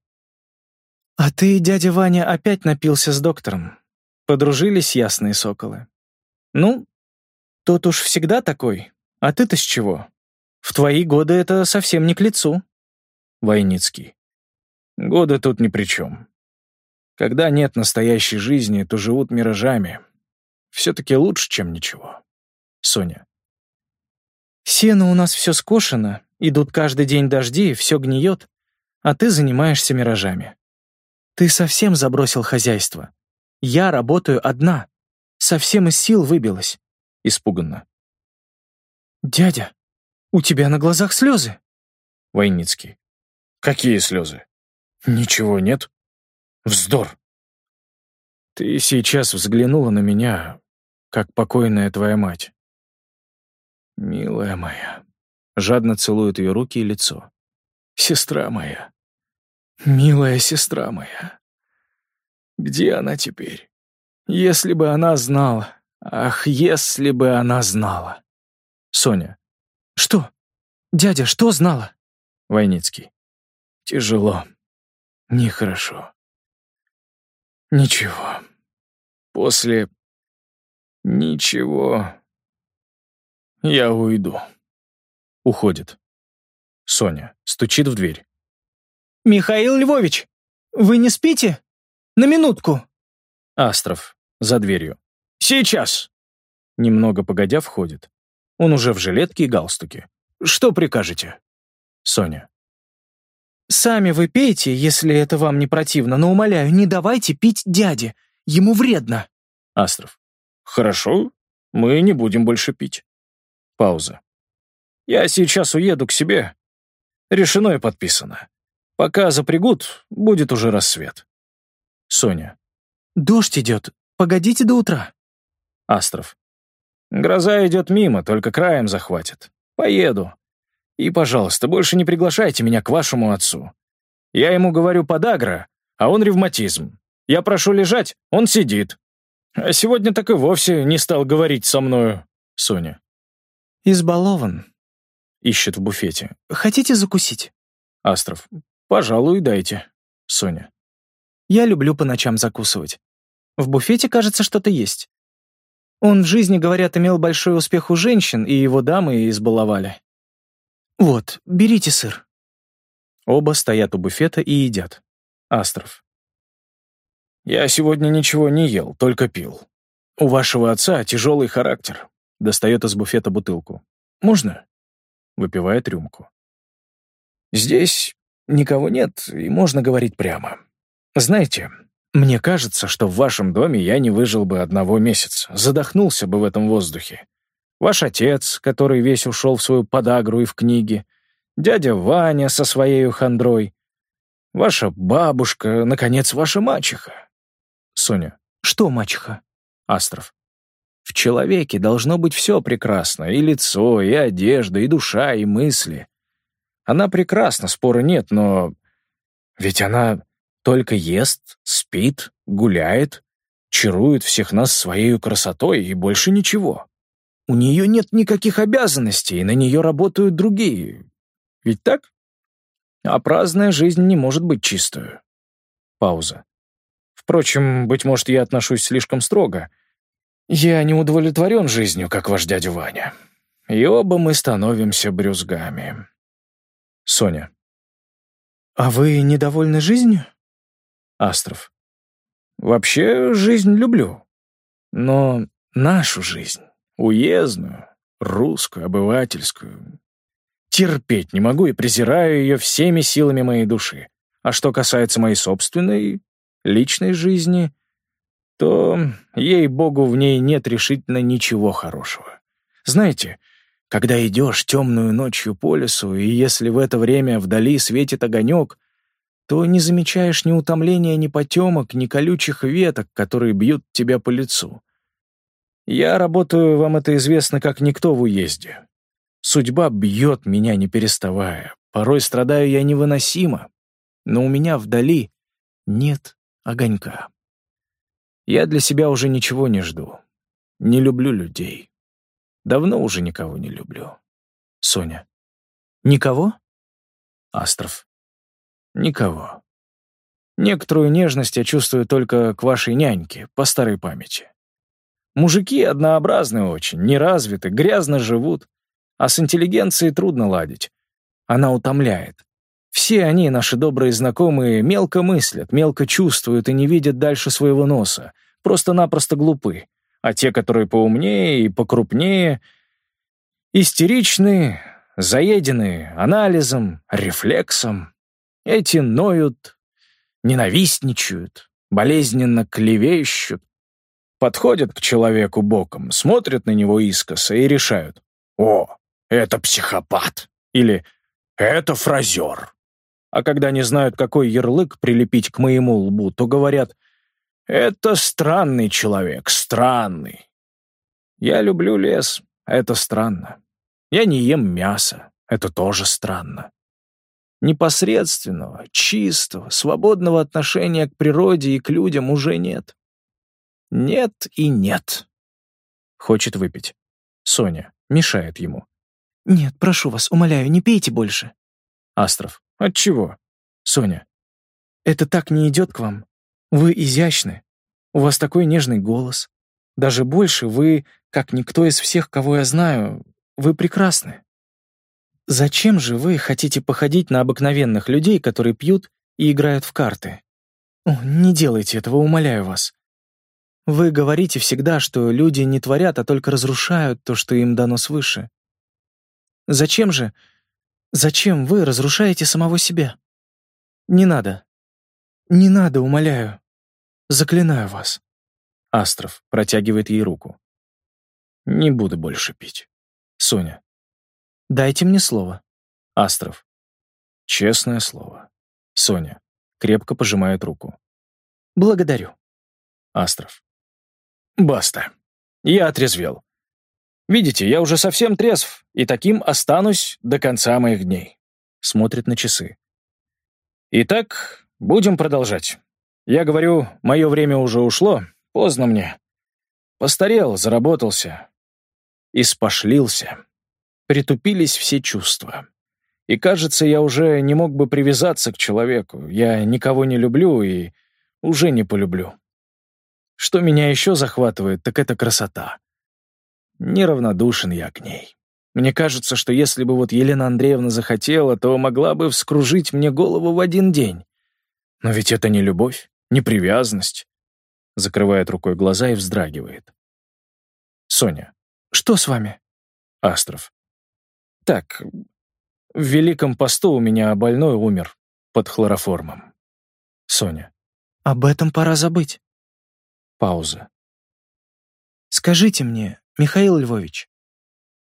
«А ты, дядя Ваня, опять напился с доктором. Подружились ясные соколы. Ну, тот уж всегда такой. А ты-то с чего? В твои годы это совсем не к лицу». Войницкий. «Годы тут ни при чем. Когда нет настоящей жизни, то живут миражами. Все-таки лучше, чем ничего». Соня. «Сено у нас все скошено, идут каждый день дожди, все гниет, а ты занимаешься миражами. Ты совсем забросил хозяйство. Я работаю одна. Совсем из сил выбилась. Испуганно. Дядя, у тебя на глазах слезы. Войницкий. Какие слезы? Ничего нет. Вздор. Ты сейчас взглянула на меня, как покойная твоя мать. Милая моя. Жадно целует ее руки и лицо. Сестра моя. Милая сестра моя. Где она теперь? Если бы она знала. Ах, если бы она знала. Соня. Что? Дядя, что знала? Войницкий. Тяжело. Нехорошо. Ничего. После... Ничего. Я уйду. Уходит. Соня стучит в дверь. «Михаил Львович, вы не спите? На минутку!» Астров за дверью. «Сейчас!» Немного погодя входит. Он уже в жилетке и галстуке. «Что прикажете?» Соня. «Сами вы пейте, если это вам не противно, но, умоляю, не давайте пить дяде. Ему вредно». Астров. «Хорошо, мы не будем больше пить». Пауза. «Я сейчас уеду к себе. Решено и подписано. Пока запрягут, будет уже рассвет». Соня. «Дождь идет. Погодите до утра». Астров. «Гроза идет мимо, только краем захватит. Поеду. И, пожалуйста, больше не приглашайте меня к вашему отцу. Я ему говорю подагра, а он ревматизм. Я прошу лежать, он сидит. А сегодня так и вовсе не стал говорить со мною, Соня. Избалован. Ищет в буфете. Хотите закусить? Астров. Пожалуй, дайте. Соня. Я люблю по ночам закусывать. В буфете, кажется, что-то есть. Он в жизни, говорят, имел большой успех у женщин, и его дамы избаловали. Вот, берите сыр. Оба стоят у буфета и едят. Астров. Я сегодня ничего не ел, только пил. У вашего отца тяжелый характер. Достает из буфета бутылку. Можно? Выпивает рюмку. Здесь никого нет, и можно говорить прямо. Знаете, мне кажется, что в вашем доме я не выжил бы одного месяца, задохнулся бы в этом воздухе. Ваш отец, который весь ушел в свою подагру и в книги, дядя Ваня со своей хандрой, ваша бабушка, наконец, ваша мачеха. Соня. Что мачеха? Астров. В человеке должно быть все прекрасно, и лицо, и одежда, и душа, и мысли. Она прекрасна, спора нет, но... Ведь она только ест, спит, гуляет, чарует всех нас своей красотой и больше ничего. У нее нет никаких обязанностей, и на нее работают другие. Ведь так? А праздная жизнь не может быть чистую. Пауза. Впрочем, быть может, я отношусь слишком строго. Я не удовлетворен жизнью, как ваш дядя Ваня. И оба мы становимся брюзгами. Соня. «А вы недовольны жизнью?» Астров. «Вообще жизнь люблю. Но нашу жизнь, уездную, русскую, обывательскую, терпеть не могу и презираю ее всеми силами моей души. А что касается моей собственной, личной жизни, то, ей-богу, в ней нет решительно ничего хорошего. Знаете, когда идешь темную ночью по лесу, и если в это время вдали светит огонек, то не замечаешь ни утомления, ни потемок, ни колючих веток, которые бьют тебя по лицу. Я работаю, вам это известно, как никто в уезде. Судьба бьет меня, не переставая. Порой страдаю я невыносимо, но у меня вдали нет огонька. Я для себя уже ничего не жду. Не люблю людей. Давно уже никого не люблю. Соня. Никого? Астров. Никого. Некоторую нежность я чувствую только к вашей няньке, по старой памяти. Мужики однообразны очень, неразвиты, грязно живут, а с интеллигенцией трудно ладить. Она утомляет. Все они, наши добрые знакомые, мелко мыслят, мелко чувствуют и не видят дальше своего носа, просто-напросто глупы. А те, которые поумнее и покрупнее, истеричны, заедены анализом, рефлексом. Эти ноют, ненавистничают, болезненно клевещут, подходят к человеку боком, смотрят на него искоса и решают «О, это психопат!» или «Это фразер!» а когда не знают, какой ярлык прилепить к моему лбу, то говорят «Это странный человек, странный». Я люблю лес, это странно. Я не ем мясо, это тоже странно. Непосредственного, чистого, свободного отношения к природе и к людям уже нет. Нет и нет. Хочет выпить. Соня мешает ему. «Нет, прошу вас, умоляю, не пейте больше». Астров. Отчего? Соня. «Это так не идет к вам. Вы изящны. У вас такой нежный голос. Даже больше вы, как никто из всех, кого я знаю, вы прекрасны. Зачем же вы хотите походить на обыкновенных людей, которые пьют и играют в карты? О, не делайте этого, умоляю вас. Вы говорите всегда, что люди не творят, а только разрушают то, что им дано свыше. Зачем же, зачем вы разрушаете самого себя? Не надо. Не надо, умоляю. Заклинаю вас. Астров протягивает ей руку. Не буду больше пить. Соня. Дайте мне слово. Астров. Честное слово. Соня. Крепко пожимает руку. Благодарю. Астров. Баста. Я отрезвел. Видите, я уже совсем трезв, и таким останусь до конца моих дней. Смотрит на часы. Итак, будем продолжать. Я говорю, мое время уже ушло, поздно мне. Постарел, заработался. Испошлился. Притупились все чувства. И, кажется, я уже не мог бы привязаться к человеку. Я никого не люблю и уже не полюблю. Что меня еще захватывает, так это красота. Неравнодушен я к ней. Мне кажется, что если бы вот Елена Андреевна захотела, то могла бы вскружить мне голову в один день. Но ведь это не любовь, не привязанность. Закрывает рукой глаза и вздрагивает. Соня. Что с вами? Астров. Так, в Великом посту у меня больной умер под хлороформом. Соня. Об этом пора забыть. Пауза. «Скажите мне, Михаил Львович,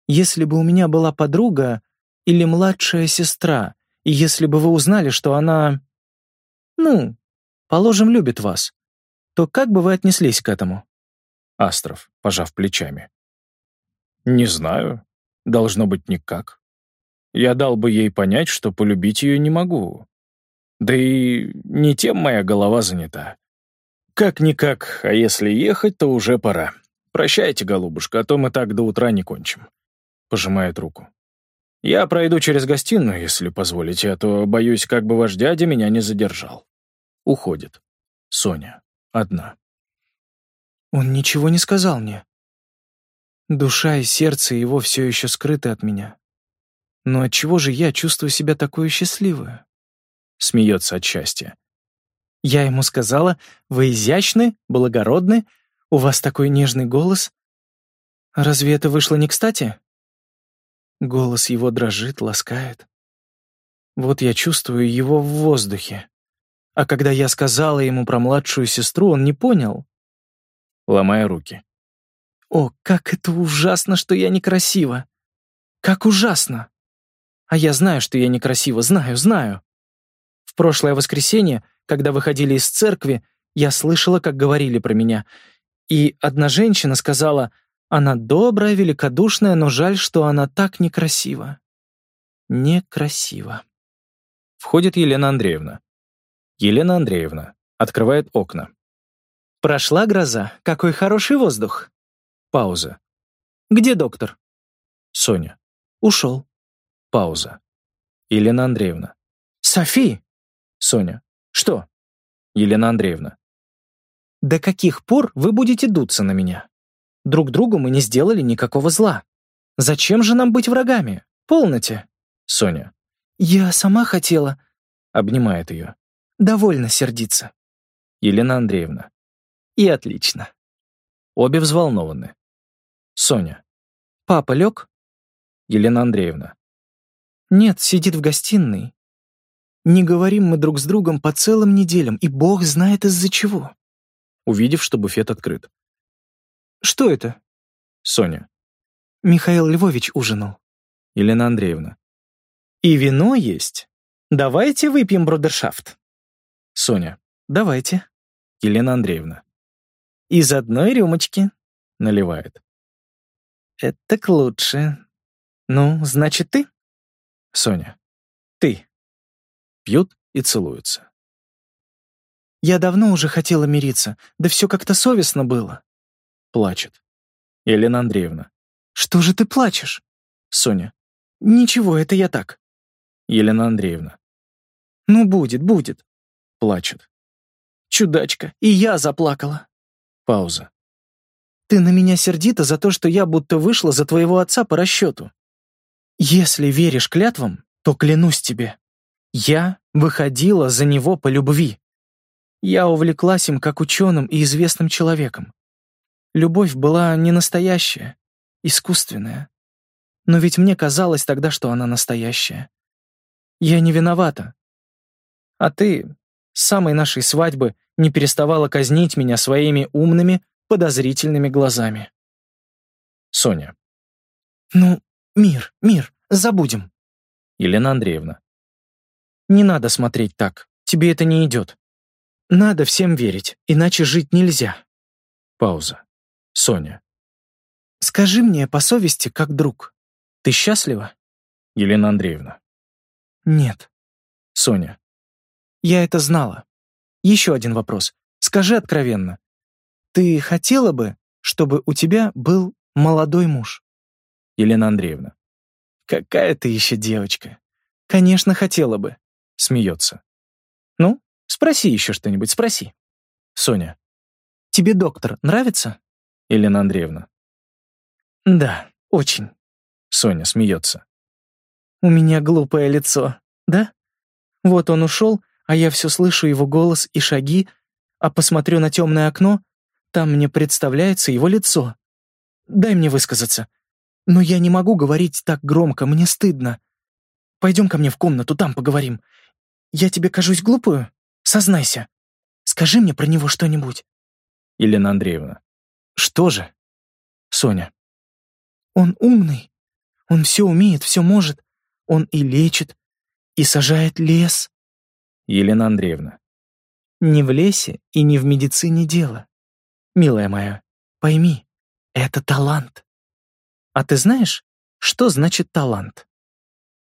если бы у меня была подруга или младшая сестра, и если бы вы узнали, что она... Ну, положим, любит вас, то как бы вы отнеслись к этому?» Астров, пожав плечами. «Не знаю. Должно быть, никак. Я дал бы ей понять, что полюбить ее не могу. Да и не тем моя голова занята. Как-никак, а если ехать, то уже пора. Прощайте, голубушка, а то мы так до утра не кончим. Пожимает руку. Я пройду через гостиную, если позволите, а то, боюсь, как бы ваш дядя меня не задержал. Уходит. Соня. Одна. Он ничего не сказал мне. Душа и сердце его все еще скрыты от меня. Но отчего же я чувствую себя такой счастливой? Смеется от счастья. Я ему сказала, вы изящны, благородны, у вас такой нежный голос. Разве это вышло не кстати? Голос его дрожит, ласкает. Вот я чувствую его в воздухе. А когда я сказала ему про младшую сестру, он не понял. Ломая руки. О, как это ужасно, что я некрасива. Как ужасно. А я знаю, что я некрасива, знаю, знаю. В прошлое воскресенье когда выходили из церкви, я слышала, как говорили про меня. И одна женщина сказала, она добрая, великодушная, но жаль, что она так некрасива. Некрасива. Входит Елена Андреевна. Елена Андреевна открывает окна. Прошла гроза. Какой хороший воздух. Пауза. Где доктор? Соня. Ушел. Пауза. Елена Андреевна. Софи. Соня. Что? Елена Андреевна. До каких пор вы будете дуться на меня? Друг другу мы не сделали никакого зла. Зачем же нам быть врагами? Полноте. Соня. Я сама хотела. Обнимает ее. Довольно сердиться. Елена Андреевна. И отлично. Обе взволнованы. Соня. Папа лег? Елена Андреевна. Нет, сидит в гостиной. Не говорим мы друг с другом по целым неделям, и Бог знает из-за чего. Увидев, что буфет открыт. Что это? Соня. Михаил Львович ужинал. Елена Андреевна. И вино есть. Давайте выпьем брудершафт. Соня. Давайте. Елена Андреевна. Из одной рюмочки. Наливает. Это к лучше. Ну, значит, ты? Соня. Ты. Пьют и целуются. «Я давно уже хотела мириться, да все как-то совестно было». Плачет. Елена Андреевна. «Что же ты плачешь?» Соня. «Ничего, это я так». Елена Андреевна. «Ну, будет, будет». Плачет. «Чудачка, и я заплакала». Пауза. «Ты на меня сердита за то, что я будто вышла за твоего отца по расчету. Если веришь клятвам, то клянусь тебе. Я выходила за него по любви. Я увлеклась им как ученым и известным человеком. Любовь была не настоящая, искусственная. Но ведь мне казалось тогда, что она настоящая. Я не виновата. А ты с самой нашей свадьбы не переставала казнить меня своими умными, подозрительными глазами. Соня. Ну, мир, мир, забудем. Елена Андреевна. Не надо смотреть так, тебе это не идет. Надо всем верить, иначе жить нельзя. Пауза. Соня. Скажи мне по совести, как друг. Ты счастлива? Елена Андреевна. Нет. Соня. Я это знала. Еще один вопрос. Скажи откровенно. Ты хотела бы, чтобы у тебя был молодой муж? Елена Андреевна. Какая ты еще девочка. Конечно, хотела бы. Смеется. Ну, спроси еще что-нибудь, спроси. Соня. Тебе доктор нравится? Елена Андреевна. Да, очень. Соня смеется. У меня глупое лицо, да? Вот он ушел, а я все слышу его голос и шаги, а посмотрю на темное окно, там мне представляется его лицо. Дай мне высказаться. Но я не могу говорить так громко, мне стыдно. Пойдем ко мне в комнату, там поговорим. Я тебе кажусь глупую? Сознайся. Скажи мне про него что-нибудь. Елена Андреевна. Что же? Соня. Он умный. Он все умеет, все может. Он и лечит, и сажает лес. Елена Андреевна. Не в лесе и не в медицине дело. Милая моя, пойми, это талант. А ты знаешь, что значит талант?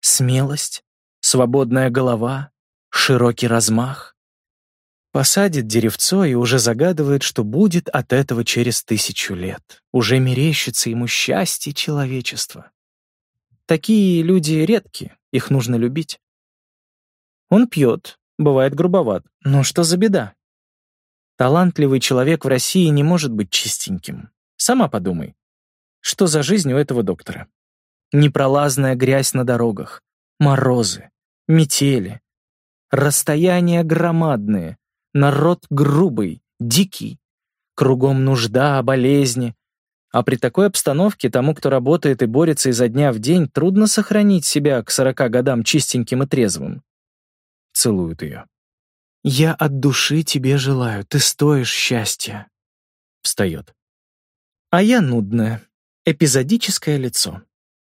Смелость, свободная голова, широкий размах. Посадит деревцо и уже загадывает, что будет от этого через тысячу лет. Уже мерещится ему счастье человечества. Такие люди редки, их нужно любить. Он пьет, бывает грубоват, но что за беда? Талантливый человек в России не может быть чистеньким. Сама подумай. Что за жизнь у этого доктора? Непролазная грязь на дорогах, морозы, метели, расстояния громадные, народ грубый, дикий, кругом нужда, болезни. А при такой обстановке тому, кто работает и борется изо дня в день, трудно сохранить себя к сорока годам чистеньким и трезвым. Целует ее. «Я от души тебе желаю, ты стоишь счастья». Встает. А я нудная, эпизодическое лицо.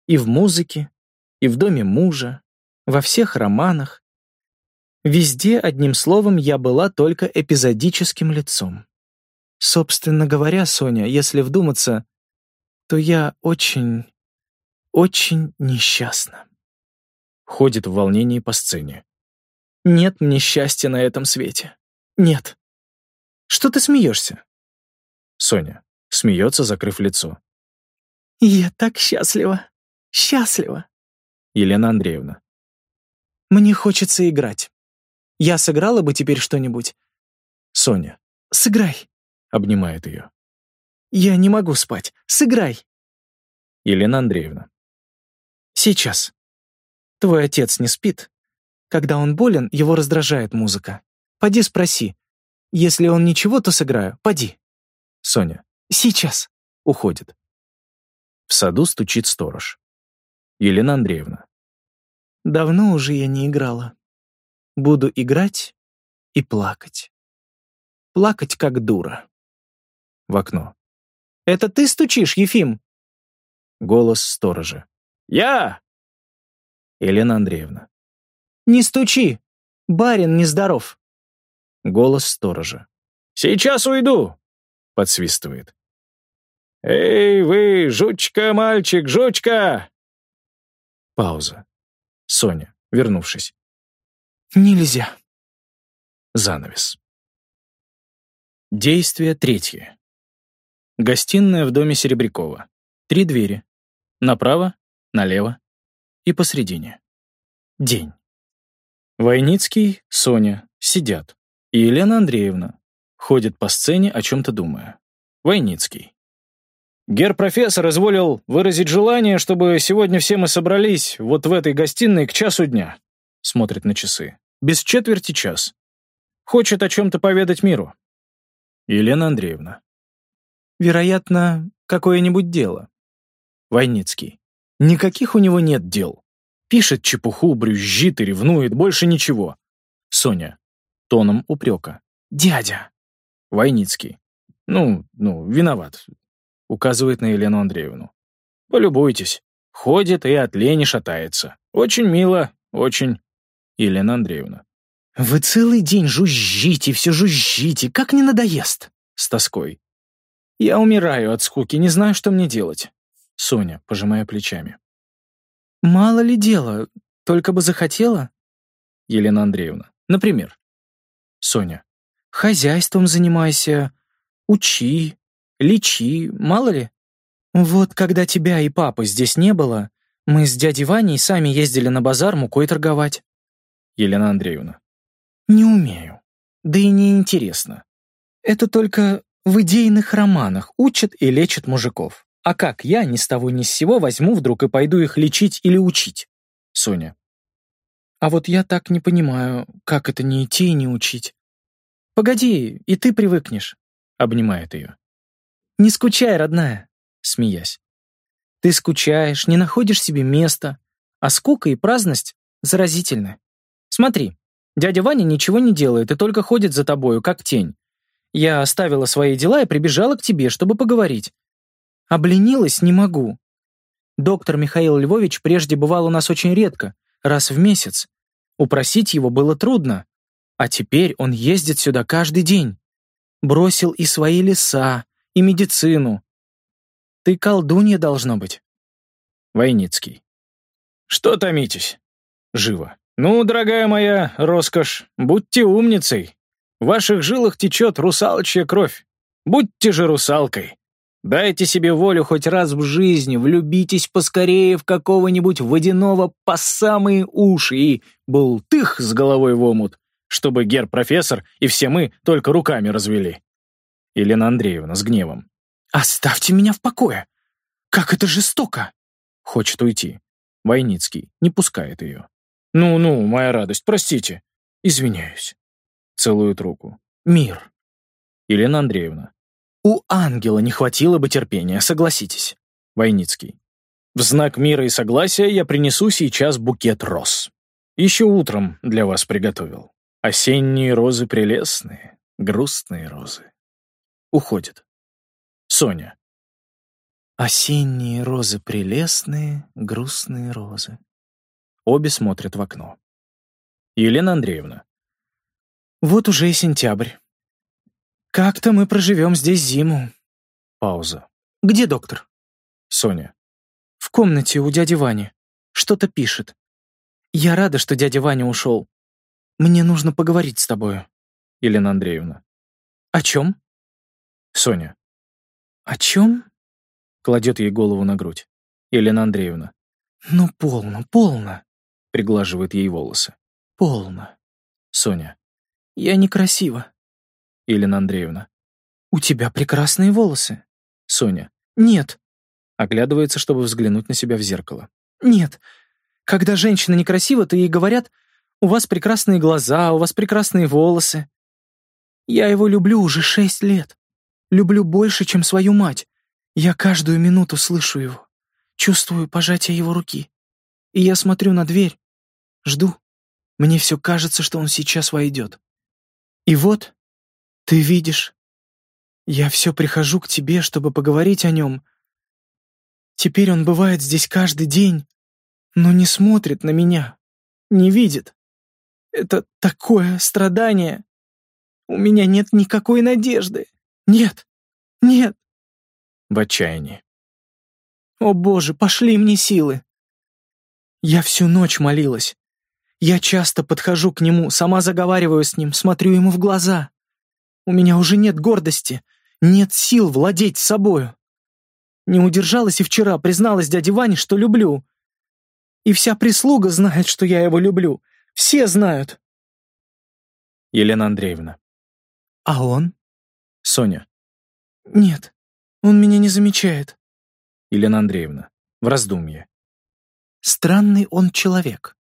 И в музыке, и в доме мужа, во всех романах. Везде, одним словом, я была только эпизодическим лицом. Собственно говоря, Соня, если вдуматься, то я очень, очень несчастна. Ходит в волнении по сцене. Нет мне счастья на этом свете. Нет. Что ты смеешься? Соня смеется, закрыв лицо. Я так счастлива. Счастлива. Елена Андреевна. Мне хочется играть. Я сыграла бы теперь что-нибудь. Соня. Сыграй. Обнимает ее. Я не могу спать. Сыграй. Елена Андреевна. Сейчас. Твой отец не спит, когда он болен, его раздражает музыка. Поди спроси. Если он ничего, то сыграю. Поди. Соня. Сейчас. Уходит. В саду стучит сторож. Елена Андреевна. Давно уже я не играла. Буду играть и плакать. Плакать, как дура. В окно. «Это ты стучишь, Ефим?» Голос сторожа. «Я!» Елена Андреевна. «Не стучи! Барин нездоров!» Голос сторожа. «Сейчас уйду!» — подсвистывает. «Эй, вы, жучка, мальчик, жучка!» Пауза. Соня, вернувшись. Нельзя. Занавес. Действие третье. Гостиная в доме Серебрякова. Три двери. Направо, налево и посредине. День. Войницкий, Соня сидят. И Елена Андреевна ходит по сцене, о чем-то думая. Войницкий. Гер-профессор изволил выразить желание, чтобы сегодня все мы собрались вот в этой гостиной к часу дня. Смотрит на часы. Без четверти час. Хочет о чем-то поведать миру. Елена Андреевна. Вероятно, какое-нибудь дело. Войницкий. Никаких у него нет дел. Пишет чепуху, брюзжит и ревнует, больше ничего. Соня. Тоном упрека. «Дядя!» Войницкий. «Ну, ну, виноват», — указывает на Елену Андреевну. «Полюбуйтесь. Ходит и от лени шатается. Очень мило, очень...» Елена Андреевна. «Вы целый день жужжите, все жужжите, как не надоест?» С тоской. «Я умираю от скуки, не знаю, что мне делать». Соня, пожимая плечами. «Мало ли дело, только бы захотела?» Елена Андреевна. «Например?» Соня. «Хозяйством занимайся, учи, лечи, мало ли. Вот когда тебя и папы здесь не было, мы с дядей Ваней сами ездили на базар мукой торговать». Елена Андреевна. «Не умею. Да и не интересно. Это только в идейных романах учат и лечат мужиков. А как я ни с того ни с сего возьму вдруг и пойду их лечить или учить? Соня. А вот я так не понимаю, как это не идти и не учить. Погоди, и ты привыкнешь. Обнимает ее. Не скучай, родная, смеясь. Ты скучаешь, не находишь себе места, а скука и праздность заразительны. Смотри, дядя Ваня ничего не делает и только ходит за тобою, как тень. Я оставила свои дела и прибежала к тебе, чтобы поговорить. Обленилась не могу. Доктор Михаил Львович прежде бывал у нас очень редко, раз в месяц. Упросить его было трудно. А теперь он ездит сюда каждый день. Бросил и свои леса, и медицину. Ты колдунья должно быть. Войницкий. Что томитесь? Живо. Ну, дорогая моя роскошь, будьте умницей. В ваших жилах течет русалочья кровь. Будьте же русалкой. Дайте себе волю хоть раз в жизни, влюбитесь поскорее в какого-нибудь водяного по самые уши и болтых с головой в омут, чтобы гер-профессор и все мы только руками развели. Елена Андреевна с гневом. «Оставьте меня в покое! Как это жестоко!» Хочет уйти. Войницкий не пускает ее. «Ну-ну, моя радость, простите. Извиняюсь». Целует руку. «Мир». Елена Андреевна. У ангела не хватило бы терпения, согласитесь. Войницкий. В знак мира и согласия я принесу сейчас букет роз. Еще утром для вас приготовил. Осенние розы прелестные, грустные розы. Уходит. Соня. Осенние розы прелестные, грустные розы. Обе смотрят в окно. Елена Андреевна. Вот уже и сентябрь. «Как-то мы проживем здесь зиму». Пауза. «Где доктор?» Соня. «В комнате у дяди Вани. Что-то пишет. Я рада, что дядя Ваня ушел. Мне нужно поговорить с тобою». Елена Андреевна. «О чем?» Соня. «О чем?» Кладет ей голову на грудь. Елена Андреевна. «Ну, полно, полно», — приглаживает ей волосы. «Полно». Соня. «Я некрасива. Елена Андреевна. «У тебя прекрасные волосы». Соня. «Нет». Оглядывается, чтобы взглянуть на себя в зеркало. «Нет. Когда женщина некрасива, то ей говорят, у вас прекрасные глаза, у вас прекрасные волосы. Я его люблю уже шесть лет. Люблю больше, чем свою мать. Я каждую минуту слышу его, чувствую пожатие его руки. И я смотрю на дверь, жду. Мне все кажется, что он сейчас войдет. И вот ты видишь, я все прихожу к тебе, чтобы поговорить о нем. Теперь он бывает здесь каждый день, но не смотрит на меня, не видит. Это такое страдание. У меня нет никакой надежды. Нет, нет. В отчаянии. О, Боже, пошли мне силы. Я всю ночь молилась. Я часто подхожу к нему, сама заговариваю с ним, смотрю ему в глаза. У меня уже нет гордости, нет сил владеть собою. Не удержалась и вчера призналась дяде Ване, что люблю. И вся прислуга знает, что я его люблю. Все знают. Елена Андреевна. А он? Соня. Нет, он меня не замечает. Елена Андреевна. В раздумье. Странный он человек.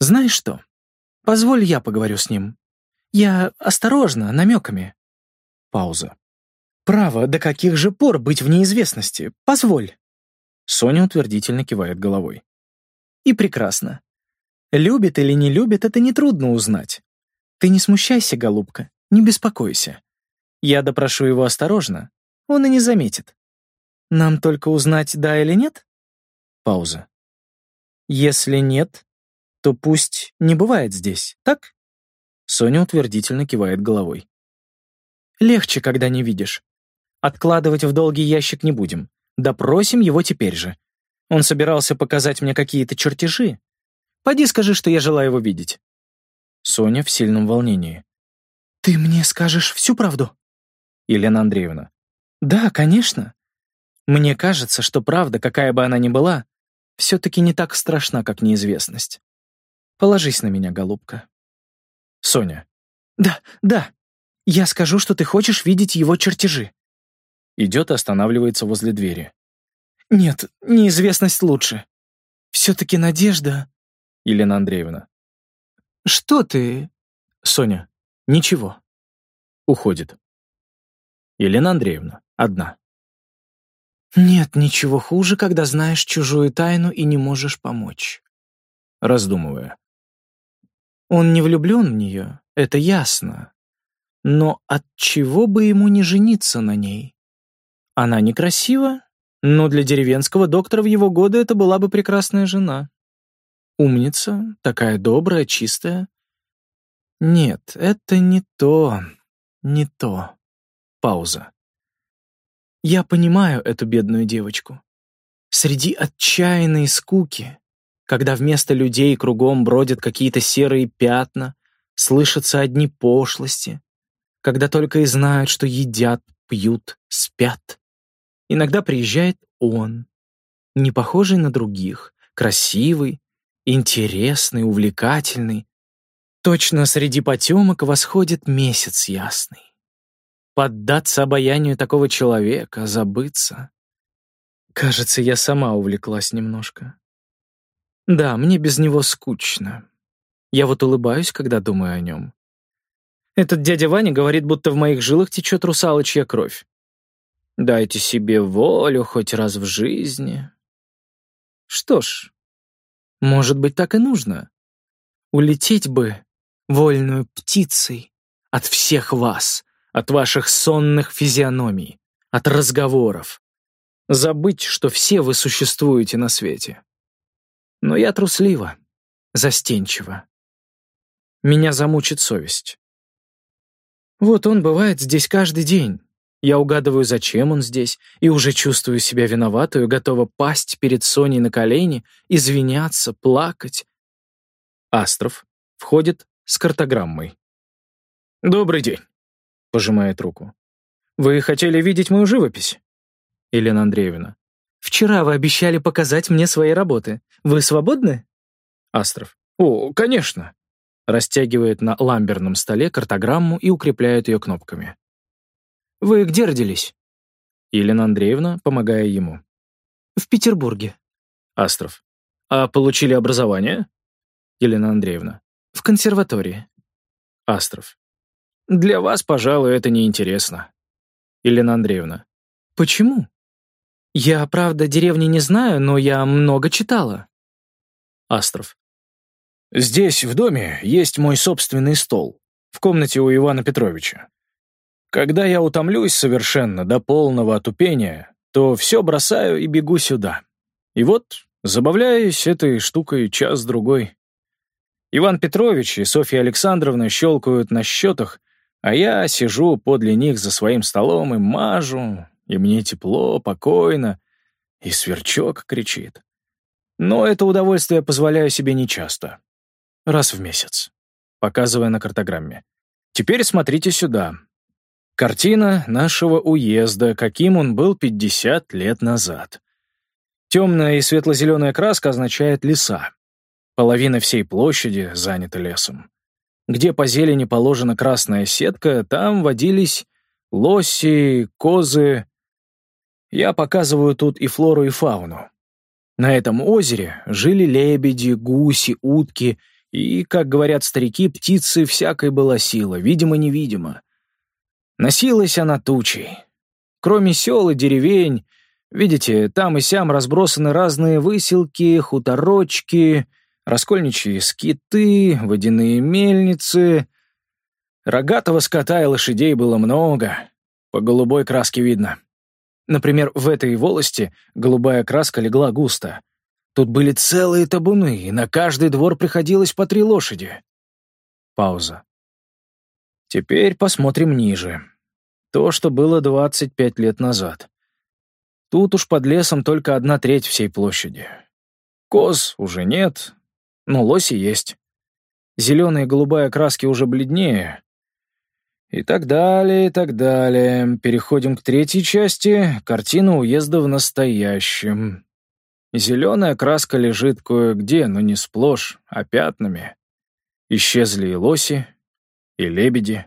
Знаешь что? Позволь я поговорю с ним. Я осторожно, намеками. Пауза. Право, до каких же пор быть в неизвестности? Позволь. Соня утвердительно кивает головой. И прекрасно. Любит или не любит, это нетрудно узнать. Ты не смущайся, голубка, не беспокойся. Я допрошу его осторожно, он и не заметит. Нам только узнать, да или нет? Пауза. Если нет, то пусть не бывает здесь, так? Соня утвердительно кивает головой. Легче, когда не видишь. Откладывать в долгий ящик не будем. Допросим его теперь же. Он собирался показать мне какие-то чертежи. Пойди скажи, что я желаю его видеть. Соня в сильном волнении. Ты мне скажешь всю правду? Елена Андреевна. Да, конечно. Мне кажется, что правда, какая бы она ни была, все-таки не так страшна, как неизвестность. Положись на меня, голубка. Соня. Да, да. Я скажу, что ты хочешь видеть его чертежи. Идет и останавливается возле двери. Нет, неизвестность лучше. Все-таки надежда... Елена Андреевна. Что ты... Соня. Ничего. Уходит. Елена Андреевна. Одна. Нет ничего хуже, когда знаешь чужую тайну и не можешь помочь. Раздумывая. Он не влюблен в нее, это ясно. Но от чего бы ему не жениться на ней? Она некрасива, но для деревенского доктора в его годы это была бы прекрасная жена. Умница, такая добрая, чистая. Нет, это не то, не то. Пауза. Я понимаю эту бедную девочку. Среди отчаянной скуки, когда вместо людей кругом бродят какие-то серые пятна, слышатся одни пошлости, когда только и знают, что едят, пьют, спят. Иногда приезжает он, не похожий на других, красивый, интересный, увлекательный. Точно среди потемок восходит месяц ясный. Поддаться обаянию такого человека, забыться. Кажется, я сама увлеклась немножко. Да, мне без него скучно. Я вот улыбаюсь, когда думаю о нем. Этот дядя Ваня говорит, будто в моих жилах течет русалочья кровь. Дайте себе волю хоть раз в жизни. Что ж, может быть, так и нужно. Улететь бы вольную птицей от всех вас, от ваших сонных физиономий, от разговоров. Забыть, что все вы существуете на свете. Но я труслива, застенчива. Меня замучит совесть. Вот он бывает здесь каждый день. Я угадываю, зачем он здесь, и уже чувствую себя виноватую, готова пасть перед Соней на колени, извиняться, плакать. Астров входит с картограммой. «Добрый день», — пожимает руку. «Вы хотели видеть мою живопись?» Елена Андреевна. «Вчера вы обещали показать мне свои работы. Вы свободны?» Астров. «О, конечно». Растягивает на ламберном столе картограмму и укрепляет ее кнопками. «Вы где родились?» Елена Андреевна, помогая ему. «В Петербурге». Астров. «А получили образование?» Елена Андреевна. «В консерватории». Астров. «Для вас, пожалуй, это неинтересно». Елена Андреевна. «Почему?» «Я, правда, деревни не знаю, но я много читала». Астров. «Здесь, в доме, есть мой собственный стол, в комнате у Ивана Петровича. Когда я утомлюсь совершенно до полного отупения, то все бросаю и бегу сюда. И вот забавляюсь этой штукой час-другой. Иван Петрович и Софья Александровна щелкают на счетах, а я сижу подле них за своим столом и мажу, и мне тепло, покойно, и сверчок кричит. Но это удовольствие позволяю себе нечасто. раз в месяц, показывая на картограмме. Теперь смотрите сюда. Картина нашего уезда, каким он был 50 лет назад. Темная и светло-зеленая краска означает леса. Половина всей площади занята лесом. Где по зелени положена красная сетка, там водились лоси, козы. Я показываю тут и флору, и фауну. На этом озере жили лебеди, гуси, утки и, как говорят старики, птицы всякой была сила, видимо-невидимо. Носилась она тучей. Кроме сел и деревень, Видите, там и сям разбросаны разные выселки, хуторочки, раскольничьи скиты, водяные мельницы. Рогатого скота и лошадей было много. По голубой краске видно. Например, в этой волости голубая краска легла густо. Тут были целые табуны, и на каждый двор приходилось по три лошади. Пауза. Теперь посмотрим ниже. То, что было 25 лет назад. Тут уж под лесом только одна треть всей площади. Коз уже нет, но лоси есть. Зеленые и голубая краски уже бледнее. И так далее, и так далее. Переходим к третьей части. Картина уезда в настоящем. Зеленая краска лежит кое-где, но не сплошь, а пятнами. Исчезли и лоси, и лебеди,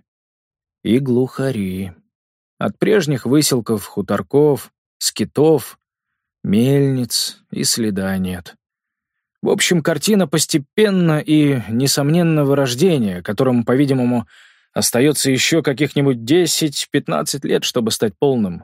и глухари. От прежних выселков, хуторков, скитов, мельниц и следа нет. В общем, картина постепенно и, несомненно, вырождение, которому, по-видимому, остается еще каких-нибудь 10-15 лет, чтобы стать полным.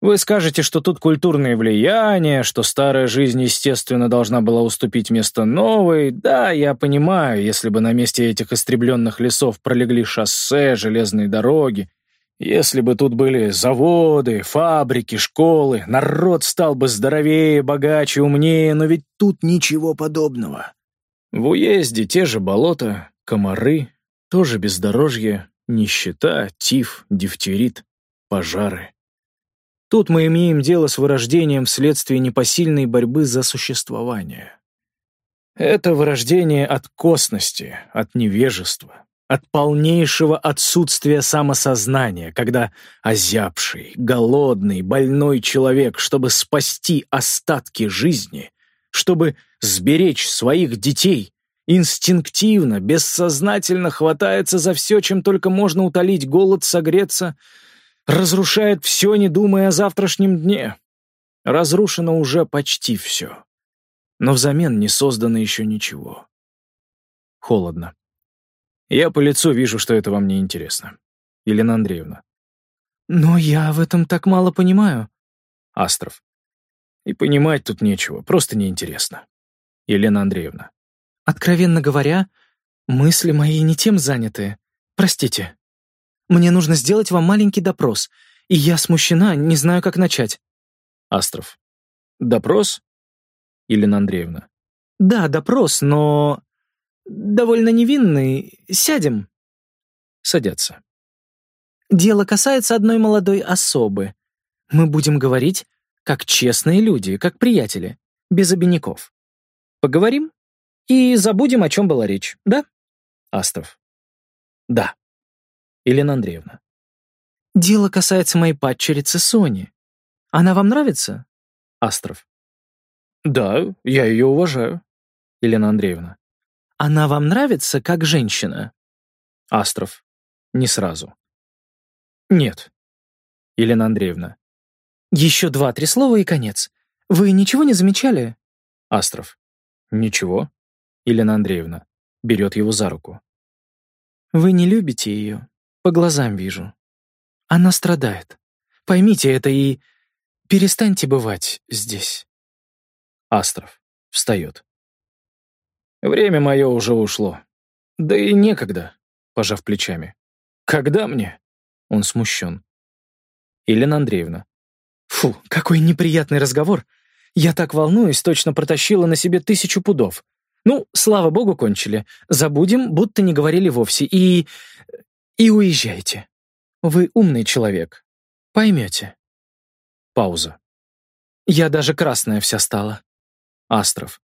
Вы скажете, что тут культурное влияние, что старая жизнь, естественно, должна была уступить место новой. Да, я понимаю, если бы на месте этих истребленных лесов пролегли шоссе, железные дороги, если бы тут были заводы, фабрики, школы, народ стал бы здоровее, богаче, умнее, но ведь тут ничего подобного. В уезде те же болота, комары, тоже бездорожье, нищета, тиф, дифтерит, пожары. Тут мы имеем дело с вырождением вследствие непосильной борьбы за существование. Это вырождение от косности, от невежества, от полнейшего отсутствия самосознания, когда озябший, голодный, больной человек, чтобы спасти остатки жизни, чтобы сберечь своих детей, инстинктивно, бессознательно хватается за все, чем только можно утолить голод, согреться, разрушает все, не думая о завтрашнем дне. Разрушено уже почти все. Но взамен не создано еще ничего. Холодно. Я по лицу вижу, что это вам не интересно. Елена Андреевна. Но я в этом так мало понимаю. Астров. И понимать тут нечего, просто неинтересно. Елена Андреевна. Откровенно говоря, мысли мои не тем заняты. Простите. Мне нужно сделать вам маленький допрос, и я смущена, не знаю, как начать. Астров. Допрос? Елена Андреевна. Да, допрос, но довольно невинный. Сядем». Садятся. «Дело касается одной молодой особы. Мы будем говорить, как честные люди, как приятели, без обиняков. Поговорим и забудем, о чем была речь, да?» Астов. «Да». Елена Андреевна. «Дело касается моей падчерицы Сони. Она вам нравится?» Астров. «Да, я ее уважаю». Елена Андреевна. Она вам нравится как женщина?» Астров. Не сразу. «Нет». Елена Андреевна. «Еще два-три слова и конец. Вы ничего не замечали?» Астров. «Ничего». Елена Андреевна. Берет его за руку. «Вы не любите ее. По глазам вижу. Она страдает. Поймите это и перестаньте бывать здесь». Астров. Встает. Время мое уже ушло. Да и некогда, пожав плечами. Когда мне? Он смущен. Елена Андреевна. Фу, какой неприятный разговор. Я так волнуюсь, точно протащила на себе тысячу пудов. Ну, слава богу, кончили. Забудем, будто не говорили вовсе. И... и уезжайте. Вы умный человек. Поймете. Пауза. Я даже красная вся стала. Астров.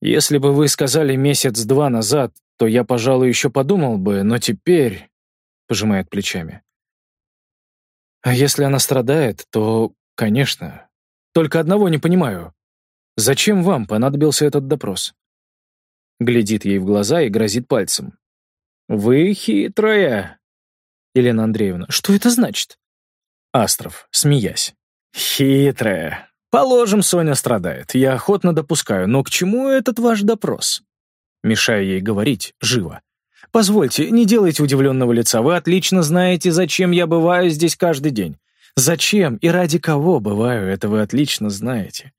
Если бы вы сказали месяц-два назад, то я, пожалуй, еще подумал бы, но теперь...» — пожимает плечами. «А если она страдает, то, конечно. Только одного не понимаю. Зачем вам понадобился этот допрос?» Глядит ей в глаза и грозит пальцем. «Вы хитрая!» Елена Андреевна. «Что это значит?» Астров, смеясь. «Хитрая. Положим, Соня страдает. Я охотно допускаю. Но к чему этот ваш допрос?» Мешая ей говорить, живо. «Позвольте, не делайте удивленного лица. Вы отлично знаете, зачем я бываю здесь каждый день. Зачем и ради кого бываю, это вы отлично знаете.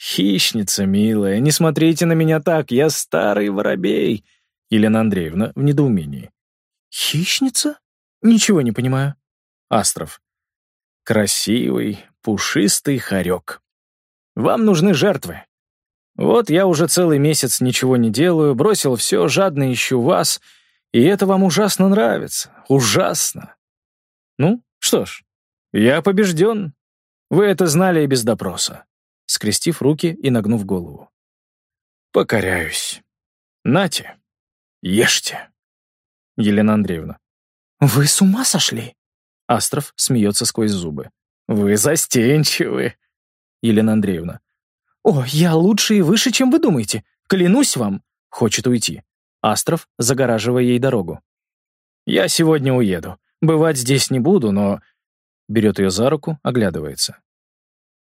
Хищница, милая, не смотрите на меня так, я старый воробей». Елена Андреевна в недоумении. «Хищница? Ничего не понимаю». Астров. Красивый, пушистый хорек. Вам нужны жертвы. Вот я уже целый месяц ничего не делаю, бросил все, жадно ищу вас, и это вам ужасно нравится. Ужасно. Ну, что ж, я побежден. Вы это знали и без допроса. Скрестив руки и нагнув голову. Покоряюсь. Нате, ешьте. Елена Андреевна. Вы с ума сошли? Астров смеется сквозь зубы. «Вы застенчивы!» Елена Андреевна. «О, я лучше и выше, чем вы думаете. Клянусь вам!» Хочет уйти. Астров, загораживая ей дорогу. «Я сегодня уеду. Бывать здесь не буду, но...» Берет ее за руку, оглядывается.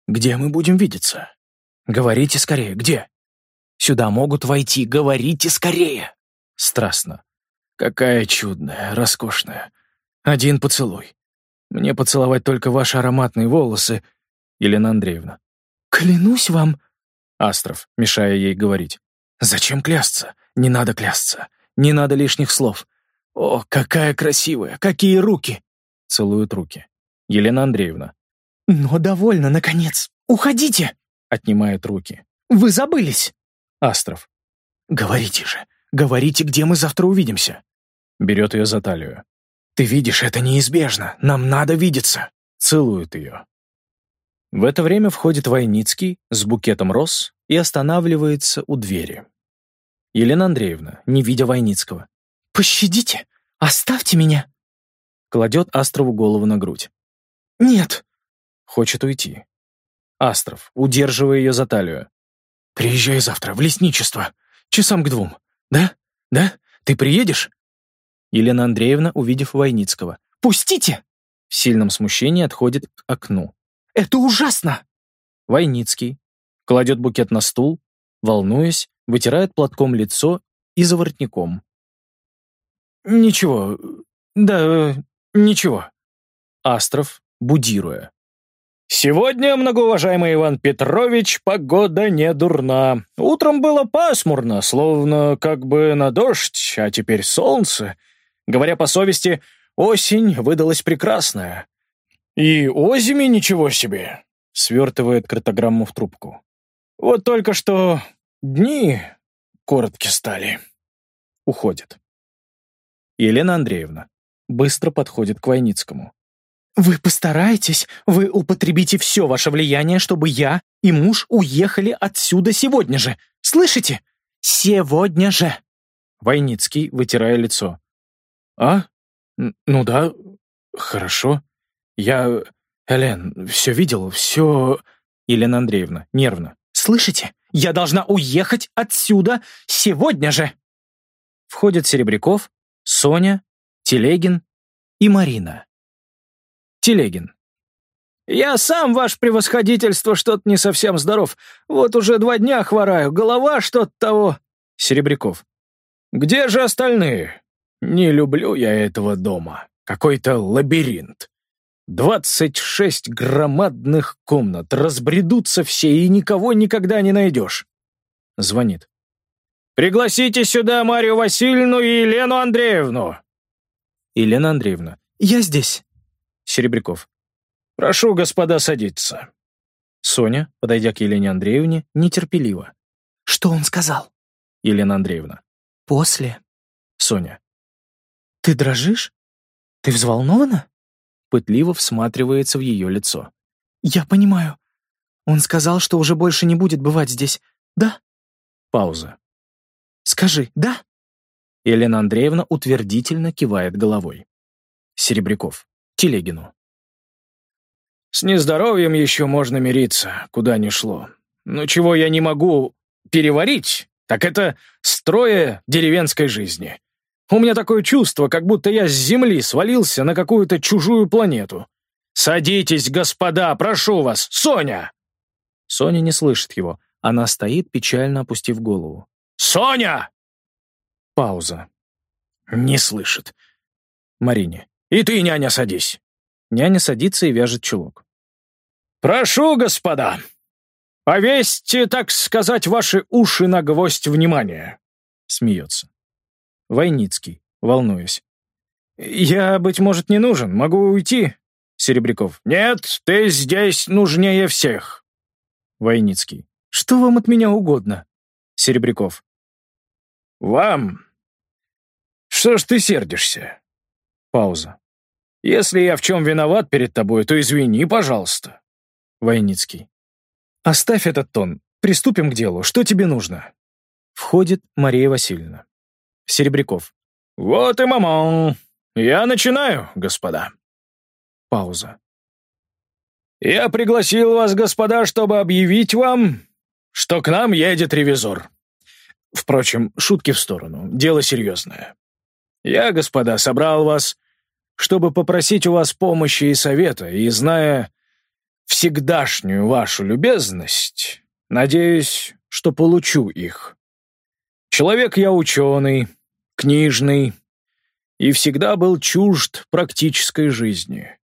«Где мы будем видеться? Говорите скорее, где? Сюда могут войти, говорите скорее!» Страстно. «Какая чудная, роскошная. Один поцелуй. Мне поцеловать только ваши ароматные волосы, Елена Андреевна. Клянусь вам. Астров, мешая ей говорить. Зачем клясться? Не надо клясться. Не надо лишних слов. О, какая красивая, какие руки. Целуют руки. Елена Андреевна. Но довольно, наконец. Уходите. Отнимает руки. Вы забылись. Астров. Говорите же. Говорите, где мы завтра увидимся. Берет ее за талию. «Ты видишь, это неизбежно. Нам надо видеться!» Целует ее. В это время входит Войницкий с букетом роз и останавливается у двери. Елена Андреевна, не видя Войницкого. «Пощадите! Оставьте меня!» Кладет Астрову голову на грудь. «Нет!» Хочет уйти. Астров, удерживая ее за талию. «Приезжай завтра в лесничество. Часам к двум. Да? Да? Ты приедешь?» Елена Андреевна, увидев Войницкого. «Пустите!» В сильном смущении отходит к окну. «Это ужасно!» Войницкий кладет букет на стул, волнуясь, вытирает платком лицо и за воротником. «Ничего, да, ничего». Астров, будируя. «Сегодня, многоуважаемый Иван Петрович, погода не дурна. Утром было пасмурно, словно как бы на дождь, а теперь солнце. Говоря по совести, осень выдалась прекрасная. И озими ничего себе, свертывает картограмму в трубку. Вот только что дни коротки стали. Уходит. Елена Андреевна быстро подходит к Войницкому. «Вы постарайтесь, вы употребите все ваше влияние, чтобы я и муж уехали отсюда сегодня же. Слышите? Сегодня же!» Войницкий, вытирая лицо. «А? Ну да, хорошо. Я... Элен, все видел, все...» Елена Андреевна, нервно. «Слышите? Я должна уехать отсюда сегодня же!» Входят Серебряков, Соня, Телегин и Марина. Телегин. «Я сам, ваше превосходительство, что-то не совсем здоров. Вот уже два дня хвораю, голова что-то того...» Серебряков. «Где же остальные? Не люблю я этого дома. Какой-то лабиринт. Двадцать шесть громадных комнат. Разбредутся все, и никого никогда не найдешь. Звонит. «Пригласите сюда Марию Васильевну и Елену Андреевну!» Елена Андреевна. «Я здесь». Серебряков. «Прошу, господа, садиться». Соня, подойдя к Елене Андреевне, нетерпеливо. «Что он сказал?» Елена Андреевна. «После». Соня. «Ты дрожишь? Ты взволнована?» Пытливо всматривается в ее лицо. «Я понимаю. Он сказал, что уже больше не будет бывать здесь. Да?» Пауза. «Скажи, да?» Елена Андреевна утвердительно кивает головой. Серебряков. Телегину. «С нездоровьем еще можно мириться, куда ни шло. Но чего я не могу переварить, так это строя деревенской жизни. У меня такое чувство, как будто я с земли свалился на какую-то чужую планету. Садитесь, господа, прошу вас, Соня!» Соня не слышит его. Она стоит, печально опустив голову. «Соня!» Пауза. Не слышит. Марине. «И ты, няня, садись». Няня садится и вяжет чулок. «Прошу, господа, повесьте, так сказать, ваши уши на гвоздь внимания». Смеется. Войницкий, волнуясь. «Я, быть может, не нужен. Могу уйти?» Серебряков. «Нет, ты здесь нужнее всех». Войницкий. «Что вам от меня угодно?» Серебряков. «Вам? Что ж ты сердишься?» Пауза. «Если я в чем виноват перед тобой, то извини, пожалуйста». Войницкий. «Оставь этот тон. Приступим к делу. Что тебе нужно?» Входит Мария Васильевна. Серебряков. «Вот и мамон. Я начинаю, господа». Пауза. «Я пригласил вас, господа, чтобы объявить вам, что к нам едет ревизор. Впрочем, шутки в сторону, дело серьезное. Я, господа, собрал вас, чтобы попросить у вас помощи и совета, и, зная всегдашнюю вашу любезность, надеюсь, что получу их. Человек я ученый, книжный, и всегда был чужд практической жизни.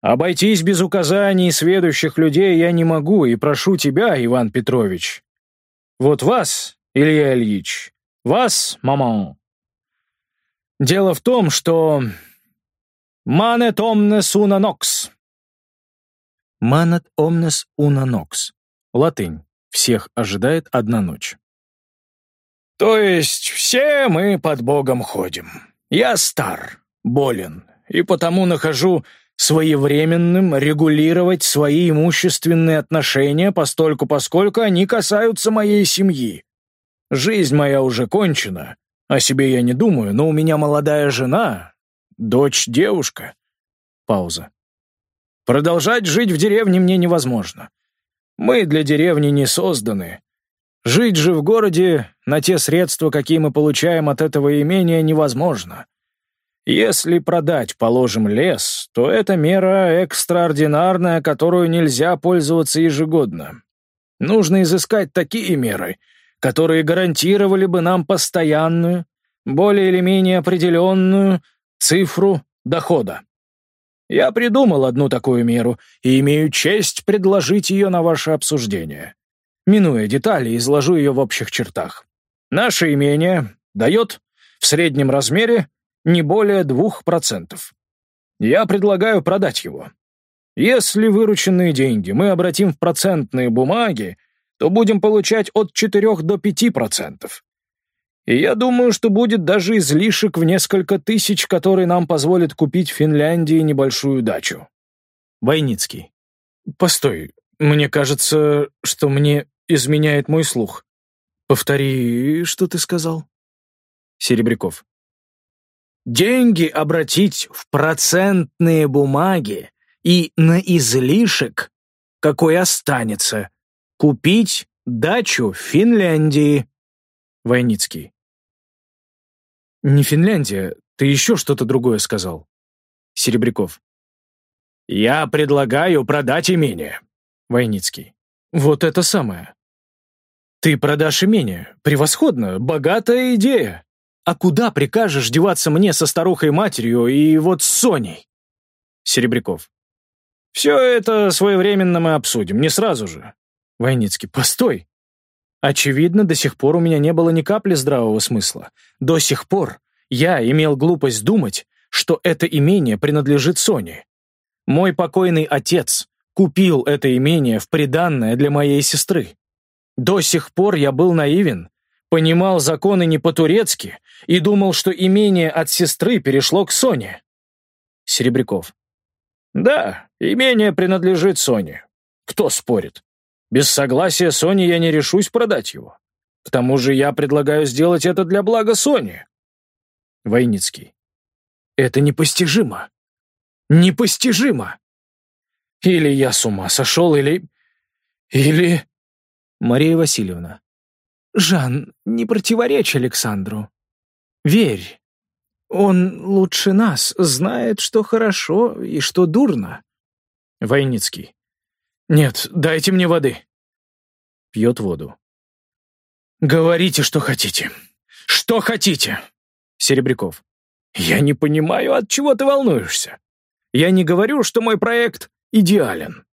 Обойтись без указаний сведущих людей я не могу, и прошу тебя, Иван Петрович. Вот вас, Илья Ильич, вас, маман. Дело в том, что «Манет omnes una nox». «Манет omnes una nox». Латынь. Всех ожидает одна ночь. То есть все мы под Богом ходим. Я стар, болен, и потому нахожу своевременным регулировать свои имущественные отношения постольку поскольку они касаются моей семьи. Жизнь моя уже кончена, о себе я не думаю, но у меня молодая жена, дочь-девушка. Пауза. Продолжать жить в деревне мне невозможно. Мы для деревни не созданы. Жить же в городе на те средства, какие мы получаем от этого имения, невозможно. Если продать, положим, лес, то это мера экстраординарная, которую нельзя пользоваться ежегодно. Нужно изыскать такие меры, которые гарантировали бы нам постоянную, более или менее определенную цифру дохода. Я придумал одну такую меру и имею честь предложить ее на ваше обсуждение. Минуя детали, изложу ее в общих чертах. Наше имение дает в среднем размере не более 2%. Я предлагаю продать его. Если вырученные деньги мы обратим в процентные бумаги, то будем получать от 4 до 5%. И я думаю, что будет даже излишек в несколько тысяч, который нам позволит купить в Финляндии небольшую дачу. Войницкий. Постой, мне кажется, что мне изменяет мой слух. Повтори, что ты сказал? Серебряков. Деньги обратить в процентные бумаги и на излишек, какой останется, купить дачу в Финляндии. Войницкий. Не Финляндия, ты еще что-то другое сказал. Серебряков. Я предлагаю продать имение. Войницкий. Вот это самое. Ты продашь имение. Превосходно, богатая идея. А куда прикажешь деваться мне со старухой-матерью и вот с Соней? Серебряков. Все это своевременно мы обсудим, не сразу же. Войницкий. Постой. Очевидно, до сих пор у меня не было ни капли здравого смысла. До сих пор я имел глупость думать, что это имение принадлежит Соне. Мой покойный отец купил это имение в приданное для моей сестры. До сих пор я был наивен, понимал законы не по-турецки и думал, что имение от сестры перешло к Соне. Серебряков. Да, имение принадлежит Соне. Кто спорит? Без согласия Сони я не решусь продать его. К тому же я предлагаю сделать это для блага Сони. Войницкий. Это непостижимо. Непостижимо. Или я с ума сошел, или... Или... Мария Васильевна. Жан, не противоречь Александру. Верь. Он лучше нас, знает, что хорошо и что дурно. Войницкий. Нет, дайте мне воды. Пьет воду. Говорите, что хотите. Что хотите? Серебряков. Я не понимаю, от чего ты волнуешься. Я не говорю, что мой проект идеален.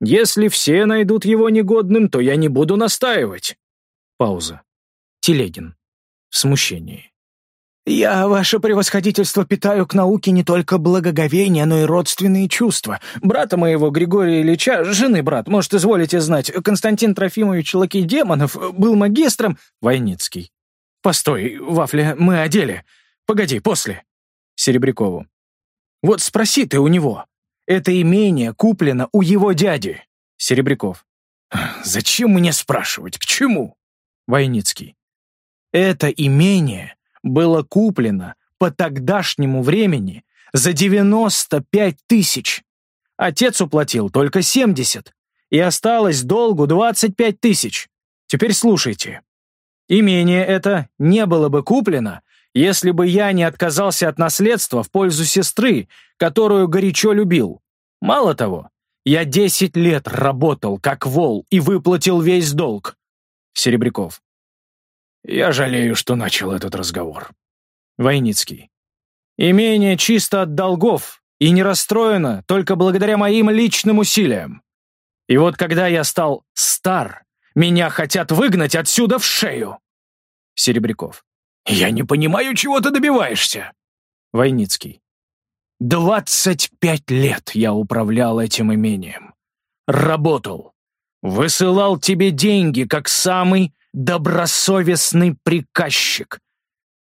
Если все найдут его негодным, то я не буду настаивать. Пауза. Телегин. В смущении. «Я, ваше превосходительство, питаю к науке не только благоговение, но и родственные чувства. Брата моего, Григория Ильича, жены брат, может, изволите знать, Константин Трофимович Лакей-Демонов был магистром...» Войницкий. «Постой, Вафля, мы одели. Погоди, после». Серебрякову. «Вот спроси ты у него. Это имение куплено у его дяди». Серебряков. «Зачем мне спрашивать? К чему?» Войницкий. «Это имение было куплено по тогдашнему времени за 95 тысяч. Отец уплатил только 70, и осталось долгу 25 тысяч. Теперь слушайте. Имение это не было бы куплено, если бы я не отказался от наследства в пользу сестры, которую горячо любил. Мало того, я 10 лет работал как вол и выплатил весь долг. Серебряков. Я жалею, что начал этот разговор. Войницкий. Имение чисто от долгов и не расстроено только благодаря моим личным усилиям. И вот когда я стал стар, меня хотят выгнать отсюда в шею. Серебряков. Я не понимаю, чего ты добиваешься. Войницкий. Двадцать пять лет я управлял этим имением. Работал. Высылал тебе деньги, как самый добросовестный приказчик.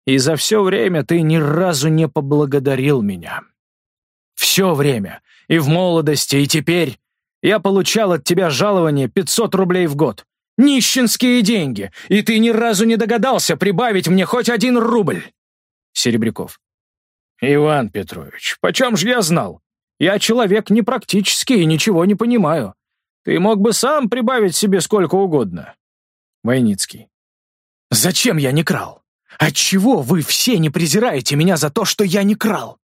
И за все время ты ни разу не поблагодарил меня. Все время, и в молодости, и теперь, я получал от тебя жалование 500 рублей в год. Нищенские деньги, и ты ни разу не догадался прибавить мне хоть один рубль. Серебряков. Иван Петрович, почем же я знал? Я человек непрактический и ничего не понимаю. Ты мог бы сам прибавить себе сколько угодно. Войницкий. «Зачем я не крал? Отчего вы все не презираете меня за то, что я не крал?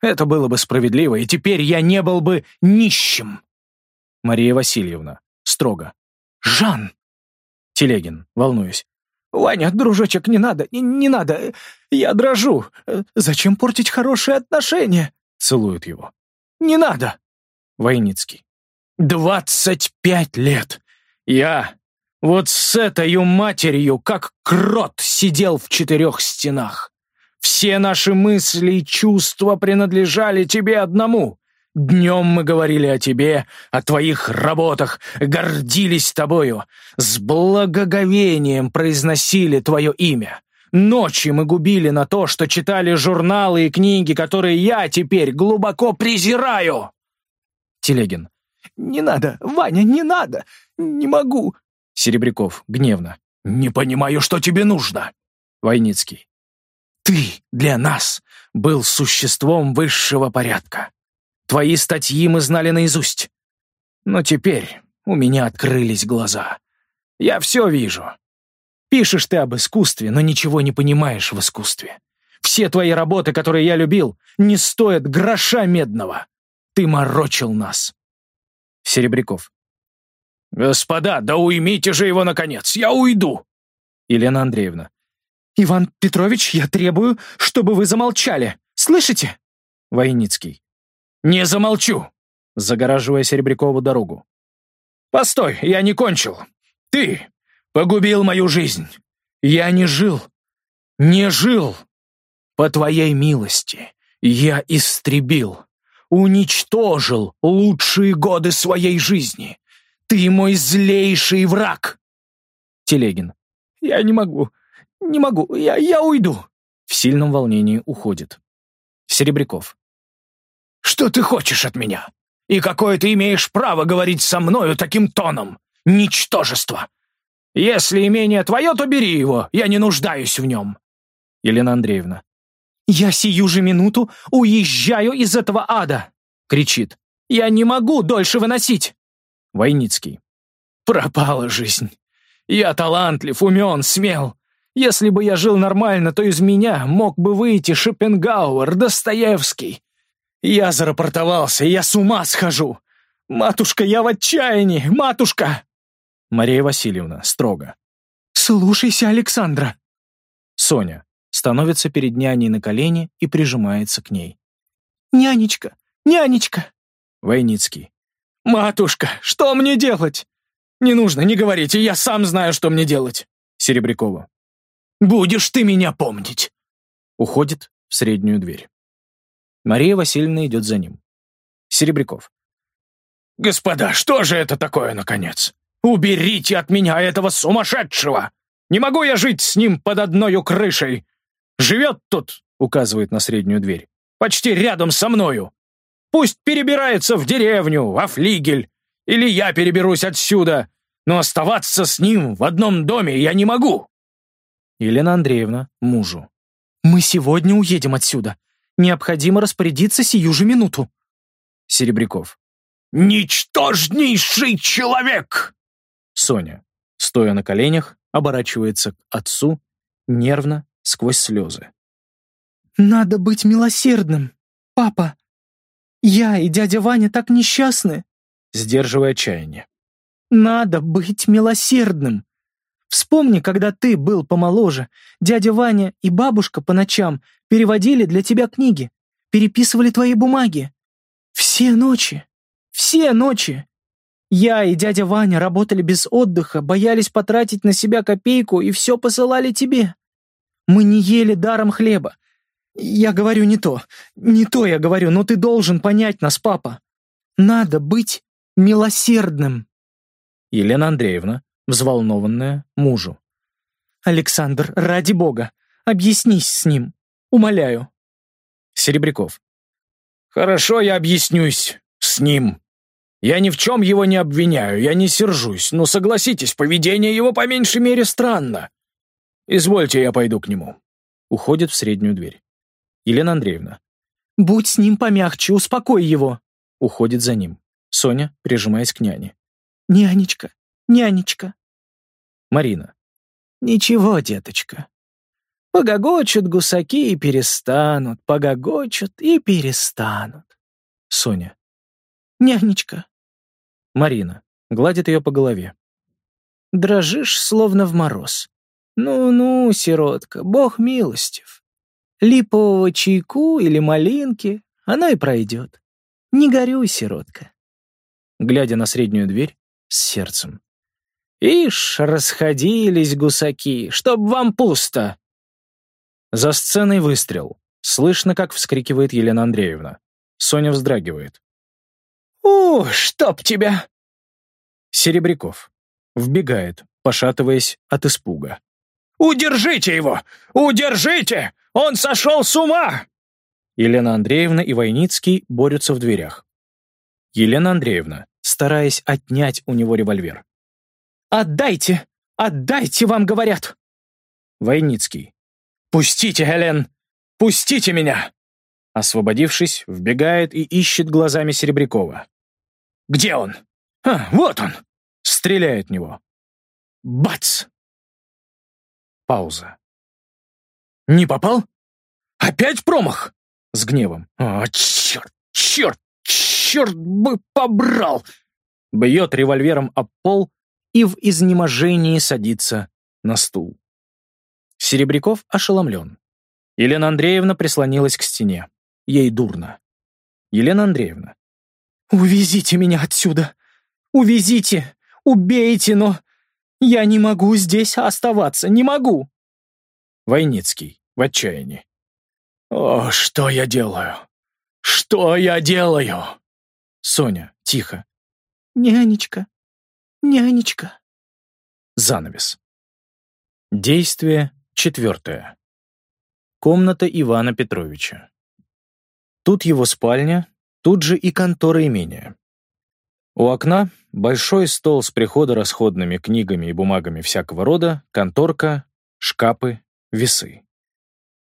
Это было бы справедливо, и теперь я не был бы нищим». Мария Васильевна. Строго. «Жан!» Телегин, волнуюсь. «Ваня, дружочек, не надо, не, не надо. Я дрожу. Зачем портить хорошие отношения?» Целует его. «Не надо!» Войницкий. «Двадцать пять лет! Я вот с этой матерью, как крот, сидел в четырех стенах. Все наши мысли и чувства принадлежали тебе одному. Днем мы говорили о тебе, о твоих работах, гордились тобою, с благоговением произносили твое имя. Ночи мы губили на то, что читали журналы и книги, которые я теперь глубоко презираю. Телегин. «Не надо, Ваня, не надо! Не могу! Серебряков гневно. «Не понимаю, что тебе нужно!» Войницкий. «Ты для нас был существом высшего порядка. Твои статьи мы знали наизусть. Но теперь у меня открылись глаза. Я все вижу. Пишешь ты об искусстве, но ничего не понимаешь в искусстве. Все твои работы, которые я любил, не стоят гроша медного. Ты морочил нас». Серебряков. «Господа, да уймите же его, наконец! Я уйду!» Елена Андреевна. «Иван Петрович, я требую, чтобы вы замолчали. Слышите?» Войницкий. «Не замолчу!» Загораживая Серебрякову дорогу. «Постой, я не кончил. Ты погубил мою жизнь. Я не жил. Не жил. По твоей милости я истребил, уничтожил лучшие годы своей жизни. Ты мой злейший враг!» Телегин. «Я не могу, не могу, я, я уйду!» В сильном волнении уходит. Серебряков. «Что ты хочешь от меня? И какое ты имеешь право говорить со мною таким тоном? Ничтожество! Если имение твое, то бери его, я не нуждаюсь в нем. Елена Андреевна. «Я сию же минуту уезжаю из этого ада!» кричит. «Я не могу дольше выносить!» Войницкий. «Пропала жизнь. Я талантлив, умен, смел. Если бы я жил нормально, то из меня мог бы выйти Шопенгауэр, Достоевский. Я зарапортовался, я с ума схожу. Матушка, я в отчаянии, матушка!» Мария Васильевна, строго. «Слушайся Александра!» Соня становится перед няней на колени и прижимается к ней. «Нянечка! Нянечка!» Войницкий. «Матушка, что мне делать?» «Не нужно, не говорите, я сам знаю, что мне делать». Серебрякова. «Будешь ты меня помнить!» Уходит в среднюю дверь. Мария Васильевна идет за ним. Серебряков. «Господа, что же это такое, наконец? Уберите от меня этого сумасшедшего! Не могу я жить с ним под одной крышей! Живет тут, — указывает на среднюю дверь, — почти рядом со мною. Пусть перебирается в деревню, во флигель, или я переберусь отсюда, но оставаться с ним в одном доме я не могу. Елена Андреевна, мужу. «Мы сегодня уедем отсюда. Необходимо распорядиться сию же минуту». Серебряков. «Ничтожнейший человек!» Соня, стоя на коленях, оборачивается к отцу, нервно, сквозь слезы. «Надо быть милосердным, папа. Я и дядя Ваня так несчастны сдерживая отчаяние. «Надо быть милосердным. Вспомни, когда ты был помоложе, дядя Ваня и бабушка по ночам переводили для тебя книги, переписывали твои бумаги. Все ночи, все ночи. Я и дядя Ваня работали без отдыха, боялись потратить на себя копейку и все посылали тебе. Мы не ели даром хлеба. Я говорю не то, не то я говорю, но ты должен понять нас, папа. Надо быть милосердным. Елена Андреевна, взволнованная, мужу. Александр, ради бога, объяснись с ним. Умоляю. Серебряков. Хорошо, я объяснюсь с ним. Я ни в чем его не обвиняю, я не сержусь, но согласитесь, поведение его по меньшей мере странно. Извольте, я пойду к нему. Уходит в среднюю дверь. Елена Андреевна. Будь с ним помягче, успокой его. Уходит за ним. Соня, прижимаясь к няне. «Нянечка, нянечка». Марина. «Ничего, деточка. Погогочут гусаки и перестанут, погогочут и перестанут». Соня. «Нянечка». Марина. Гладит ее по голове. «Дрожишь, словно в мороз. Ну-ну, сиротка, бог милостив. Липового чайку или малинки, оно и пройдет. Не горюй, сиротка глядя на среднюю дверь, с сердцем. «Ишь, расходились гусаки, чтоб вам пусто!» За сценой выстрел. Слышно, как вскрикивает Елена Андреевна. Соня вздрагивает. «У, чтоб тебя!» Серебряков. Вбегает, пошатываясь от испуга. «Удержите его! Удержите! Он сошел с ума!» Елена Андреевна и Войницкий борются в дверях. Елена Андреевна, стараясь отнять у него револьвер. «Отдайте! Отдайте, вам говорят!» Войницкий. «Пустите, Элен! Пустите меня!» Освободившись, вбегает и ищет глазами Серебрякова. «Где он? А, вот он!» Стреляет в него. Бац! Пауза. «Не попал? Опять промах?» С гневом. «О, черт, черт, черт бы побрал!» Бьет револьвером об пол и в изнеможении садится на стул. Серебряков ошеломлен. Елена Андреевна прислонилась к стене. Ей дурно. Елена Андреевна. «Увезите меня отсюда! Увезите! Убейте, но... Я не могу здесь оставаться, не могу!» Войницкий в отчаянии. «О, что я делаю? Что я делаю?» Соня, тихо. «Нянечка, нянечка». Занавес. Действие четвертое. Комната Ивана Петровича. Тут его спальня, тут же и контора имения. У окна большой стол с приходо-расходными книгами и бумагами всякого рода, конторка, шкапы, весы.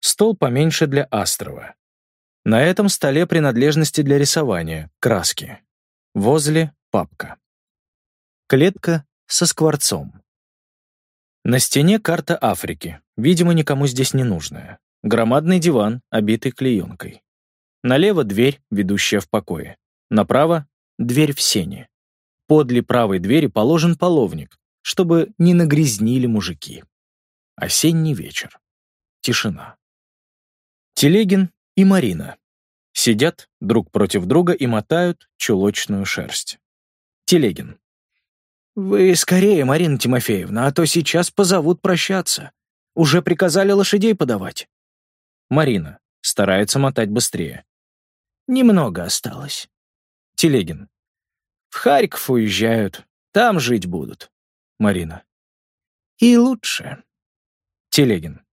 Стол поменьше для Астрова. На этом столе принадлежности для рисования, краски. Возле — папка. Клетка со скворцом. На стене карта Африки, видимо, никому здесь не нужная. Громадный диван, обитый клеенкой. Налево дверь, ведущая в покое. Направо — дверь в сене. Подле правой двери положен половник, чтобы не нагрязнили мужики. Осенний вечер. Тишина. Телегин и Марина. Сидят друг против друга и мотают чулочную шерсть. Телегин. «Вы скорее, Марина Тимофеевна, а то сейчас позовут прощаться. Уже приказали лошадей подавать». Марина. Старается мотать быстрее. «Немного осталось». Телегин. «В Харьков уезжают. Там жить будут». Марина. «И лучше». Телегин.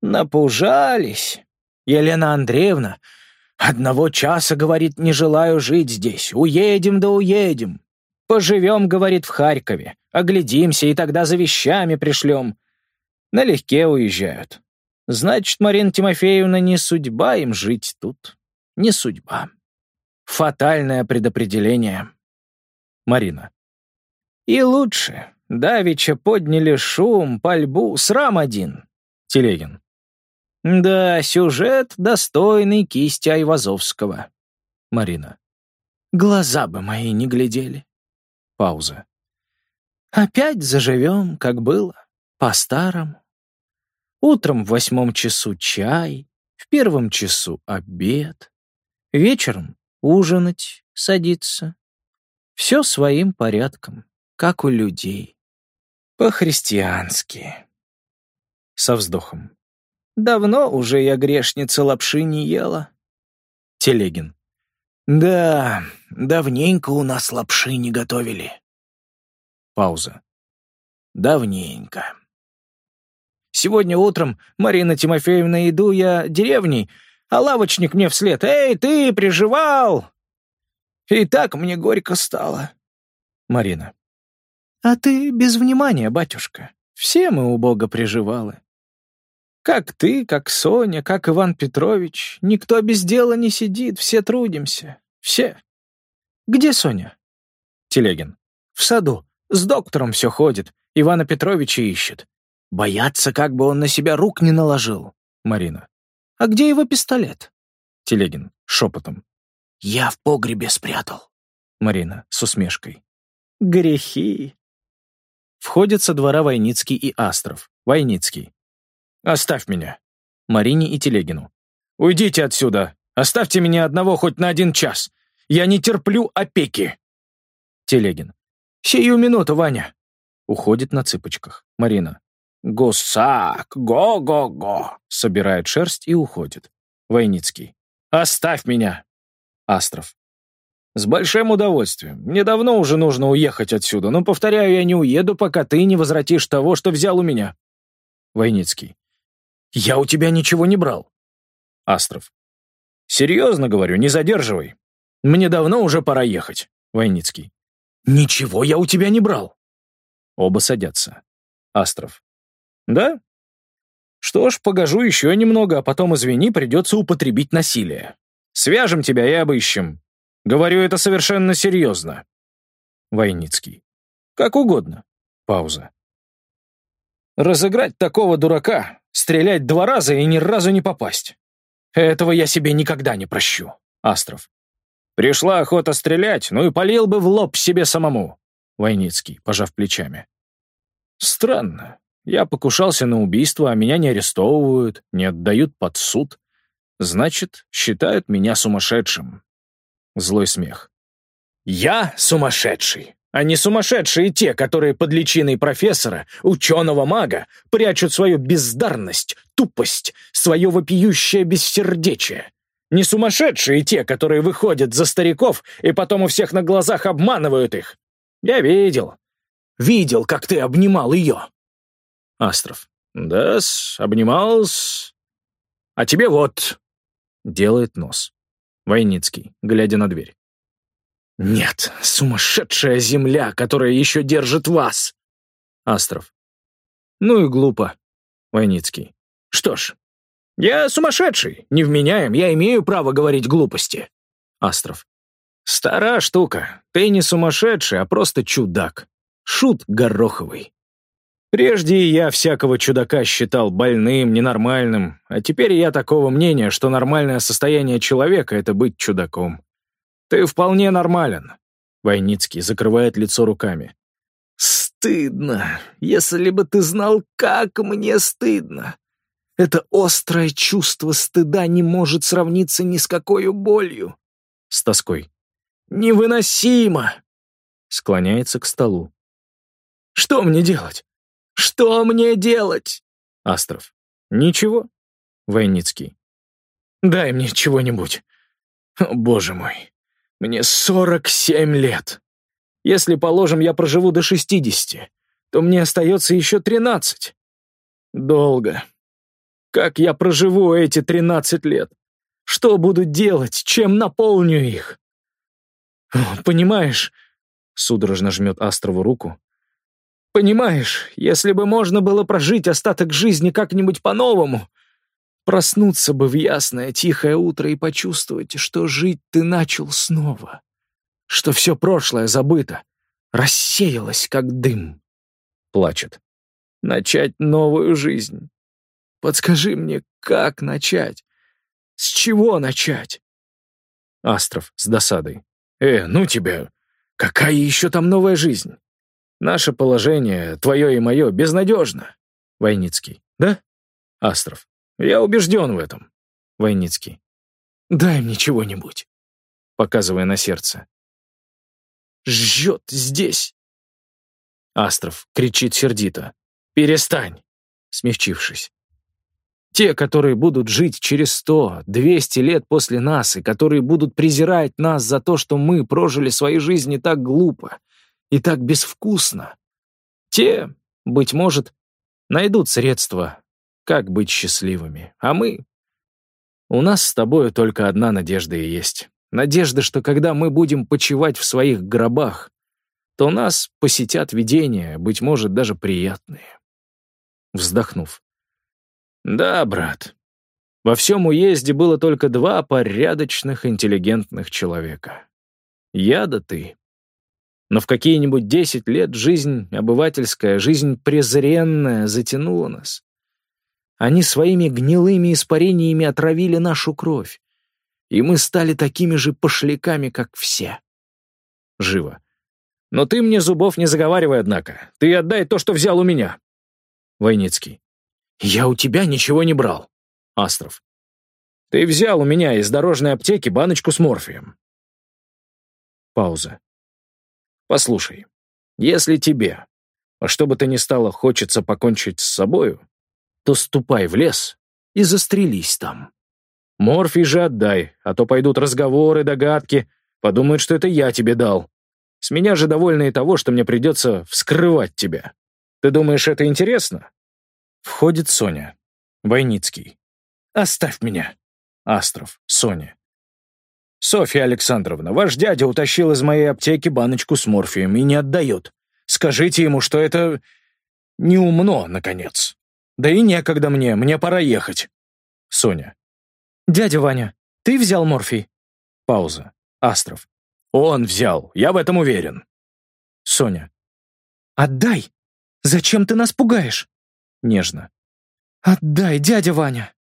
«Напужались. Елена Андреевна одного часа, говорит, не желаю жить здесь. Уедем да уедем. Поживем, говорит, в Харькове. Оглядимся, и тогда за вещами пришлем. Налегке уезжают. Значит, Марина Тимофеевна, не судьба им жить тут. Не судьба. Фатальное предопределение. Марина. И лучше. Давича подняли шум, пальбу, срам один. Телегин. Да, сюжет достойный кисти Айвазовского. Марина. Глаза бы мои не глядели. Пауза. Опять заживем, как было, по-старому. Утром в восьмом часу чай, в первом часу обед, вечером ужинать, садиться. Все своим порядком, как у людей. По-христиански. Со вздохом. Давно уже я грешница лапши не ела. Телегин. Да, давненько у нас лапши не готовили. Пауза. Давненько. Сегодня утром, Марина Тимофеевна, иду я деревней, а лавочник мне вслед. «Эй, ты, приживал!» И так мне горько стало. Марина. А ты без внимания, батюшка. Все мы у Бога приживалы. Как ты, как Соня, как Иван Петрович. Никто без дела не сидит, все трудимся. Все. Где Соня? Телегин. В саду. С доктором все ходит. Ивана Петровича ищет. Боятся, как бы он на себя рук не наложил. Марина. А где его пистолет? Телегин. Шепотом. Я в погребе спрятал. Марина. С усмешкой. Грехи. Входят со двора Войницкий и Астров. Войницкий. «Оставь меня». Марине и Телегину. «Уйдите отсюда! Оставьте меня одного хоть на один час! Я не терплю опеки!» Телегин. «Сию минуту, Ваня!» Уходит на цыпочках. Марина. «Гусак! Го-го-го!» Собирает шерсть и уходит. Войницкий. «Оставь меня!» Астров. «С большим удовольствием. Мне давно уже нужно уехать отсюда, но, повторяю, я не уеду, пока ты не возвратишь того, что взял у меня». Войницкий. «Я у тебя ничего не брал». Астров. «Серьезно говорю, не задерживай. Мне давно уже пора ехать». Войницкий. «Ничего я у тебя не брал». Оба садятся. Астров. «Да? Что ж, погожу еще немного, а потом, извини, придется употребить насилие. Свяжем тебя и обыщем. Говорю это совершенно серьезно». Войницкий. «Как угодно». Пауза. «Разыграть такого дурака Стрелять два раза и ни разу не попасть. Этого я себе никогда не прощу. Астров. Пришла охота стрелять, ну и полил бы в лоб себе самому. Войницкий, пожав плечами. Странно. Я покушался на убийство, а меня не арестовывают, не отдают под суд. Значит, считают меня сумасшедшим. Злой смех. Я сумасшедший а не сумасшедшие те, которые под личиной профессора, ученого-мага, прячут свою бездарность, тупость, свое вопиющее бессердечие. Не сумасшедшие те, которые выходят за стариков и потом у всех на глазах обманывают их. Я видел. Видел, как ты обнимал ее. Астров. Да-с, обнимал-с. А тебе вот. Делает нос. Войницкий, глядя на дверь. Нет, сумасшедшая земля, которая еще держит вас. Астров. Ну и глупо. Войницкий. Что ж, я сумасшедший, невменяем, я имею право говорить глупости. Астров. Стара штука. Ты не сумасшедший, а просто чудак. Шут гороховый. Прежде я всякого чудака считал больным, ненормальным, а теперь я такого мнения, что нормальное состояние человека — это быть чудаком. Ты вполне нормален. Войницкий закрывает лицо руками. Стыдно. Если бы ты знал, как мне стыдно. Это острое чувство стыда не может сравниться ни с какой болью. С тоской. Невыносимо. Склоняется к столу. Что мне делать? Что мне делать? Астров. Ничего. Войницкий. Дай мне чего-нибудь. Боже мой. Мне сорок семь лет. Если, положим, я проживу до шестидесяти, то мне остается еще тринадцать. Долго. Как я проживу эти тринадцать лет? Что буду делать? Чем наполню их? Понимаешь, судорожно жмет Астрову руку, Понимаешь, если бы можно было прожить остаток жизни как-нибудь по-новому, проснуться бы в ясное тихое утро и почувствовать, что жить ты начал снова, что все прошлое забыто, рассеялось, как дым. Плачет. Начать новую жизнь. Подскажи мне, как начать? С чего начать? Астров с досадой. Э, ну тебя, какая еще там новая жизнь? Наше положение, твое и мое, безнадежно. Войницкий. Да? Астров. Я убежден в этом. Войницкий. Дай мне чего-нибудь. Показывая на сердце. Жжет здесь. Астров кричит сердито. Перестань. Смягчившись. Те, которые будут жить через сто, двести лет после нас, и которые будут презирать нас за то, что мы прожили свои жизни так глупо, и так безвкусно. Те, быть может, найдут средства, как быть счастливыми, а мы... У нас с тобою только одна надежда и есть. Надежда, что когда мы будем почивать в своих гробах, то нас посетят видения, быть может, даже приятные. Вздохнув. Да, брат, во всем уезде было только два порядочных, интеллигентных человека. Я да ты. Но в какие-нибудь десять лет жизнь обывательская, жизнь презренная затянула нас. Они своими гнилыми испарениями отравили нашу кровь, и мы стали такими же пошляками, как все. Живо. Но ты мне зубов не заговаривай, однако. Ты отдай то, что взял у меня. Войницкий. Я у тебя ничего не брал. Астров. Ты взял у меня из дорожной аптеки баночку с морфием. Пауза. Послушай, если тебе, во что бы то ни стало, хочется покончить с собою, то ступай в лес и застрелись там. Морфий же отдай, а то пойдут разговоры, догадки, подумают, что это я тебе дал. С меня же довольны и того, что мне придется вскрывать тебя. Ты думаешь, это интересно? Входит Соня. Войницкий. Оставь меня. Астров. Соня. «Софья Александровна, ваш дядя утащил из моей аптеки баночку с морфием и не отдает. Скажите ему, что это неумно, наконец. Да и некогда мне, мне пора ехать». Соня. «Дядя Ваня, ты взял морфий?» Пауза. Астров. «Он взял, я в этом уверен». Соня. «Отдай! Зачем ты нас пугаешь?» Нежно. «Отдай, дядя Ваня!»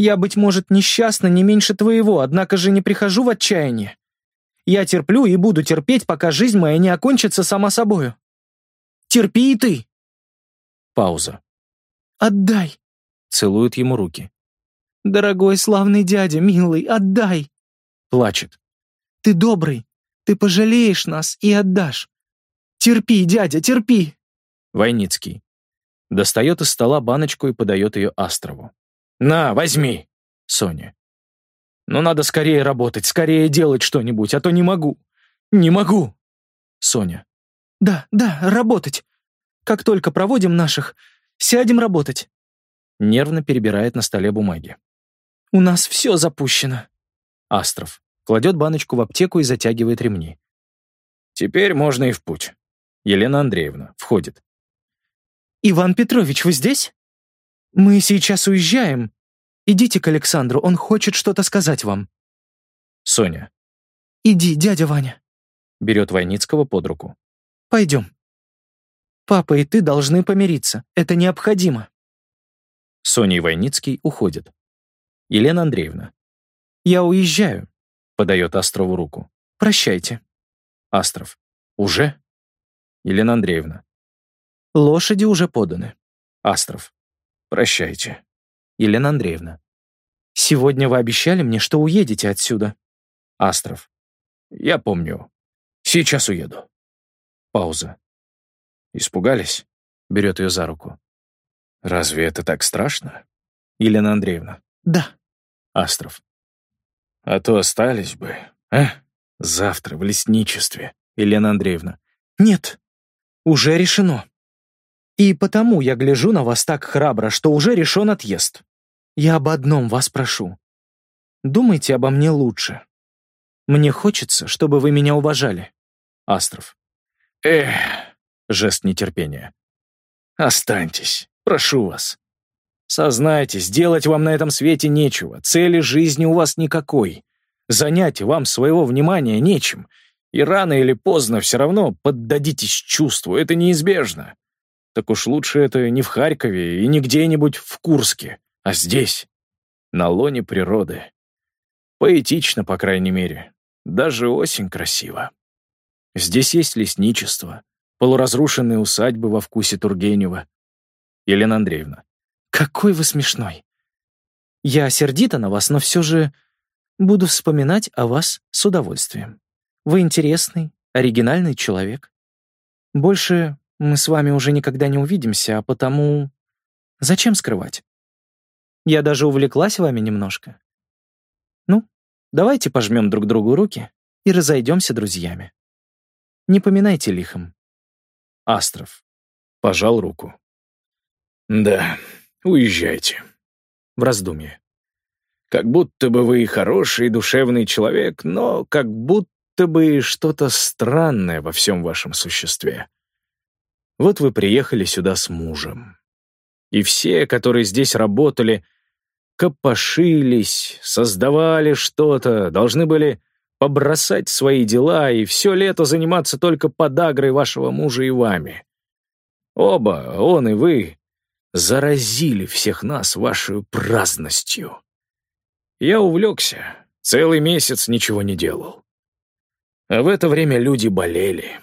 Я, быть может, несчастна не меньше твоего, однако же не прихожу в отчаяние. Я терплю и буду терпеть, пока жизнь моя не окончится сама собою. Терпи и ты. Пауза. Отдай. Целует ему руки. Дорогой славный дядя, милый, отдай. Плачет. Ты добрый, ты пожалеешь нас и отдашь. Терпи, дядя, терпи. Войницкий. Достает из стола баночку и подает ее Астрову. «На, возьми!» Соня. «Но надо скорее работать, скорее делать что-нибудь, а то не могу. Не могу!» Соня. «Да, да, работать. Как только проводим наших, сядем работать». Нервно перебирает на столе бумаги. «У нас все запущено». Астров. Кладет баночку в аптеку и затягивает ремни. Теперь можно и в путь. Елена Андреевна входит. «Иван Петрович, вы здесь? Мы сейчас уезжаем. Идите к Александру, он хочет что-то сказать вам». Соня. «Иди, дядя Ваня». Берет Войницкого под руку. «Пойдем. Папа и ты должны помириться. Это необходимо». Соня и Войницкий уходят. Елена Андреевна. «Я уезжаю», — подает Астрову руку. «Прощайте». Астров. «Уже?» Елена Андреевна. «Лошади уже поданы». Астров. «Прощайте». Елена Андреевна. «Сегодня вы обещали мне, что уедете отсюда». Астров. «Я помню. Сейчас уеду». Пауза. «Испугались?» Берет ее за руку. «Разве это так страшно?» Елена Андреевна. «Да». Астров. «А то остались бы, а? Завтра в лесничестве». Елена Андреевна. «Нет, уже решено. И потому я гляжу на вас так храбро, что уже решен отъезд. Я об одном вас прошу. Думайте обо мне лучше. Мне хочется, чтобы вы меня уважали». Астров. «Эх!» — жест нетерпения. «Останьтесь, прошу вас. Сознайтесь, делать вам на этом свете нечего, цели жизни у вас никакой. Занять вам своего внимания нечем, и рано или поздно все равно поддадитесь чувству, это неизбежно. Так уж лучше это не в Харькове и не где-нибудь в Курске, а здесь, на лоне природы. Поэтично, по крайней мере. Даже осень красива. Здесь есть лесничество, полуразрушенные усадьбы во вкусе Тургенева. Елена Андреевна. Какой вы смешной. Я сердита на вас, но все же буду вспоминать о вас с удовольствием. Вы интересный, оригинальный человек. Больше мы с вами уже никогда не увидимся, а потому... Зачем скрывать? Я даже увлеклась вами немножко. Ну, давайте пожмем друг другу руки и разойдемся друзьями. Не поминайте лихом. Астров. Пожал руку. Да, Уезжайте. В раздумье. Как будто бы вы хороший душевный человек, но как будто бы что-то странное во всем вашем существе. Вот вы приехали сюда с мужем. И все, которые здесь работали, копошились, создавали что-то, должны были побросать свои дела и все лето заниматься только подагрой вашего мужа и вами. Оба, он и вы, заразили всех нас вашей праздностью. Я увлекся, целый месяц ничего не делал. А в это время люди болели.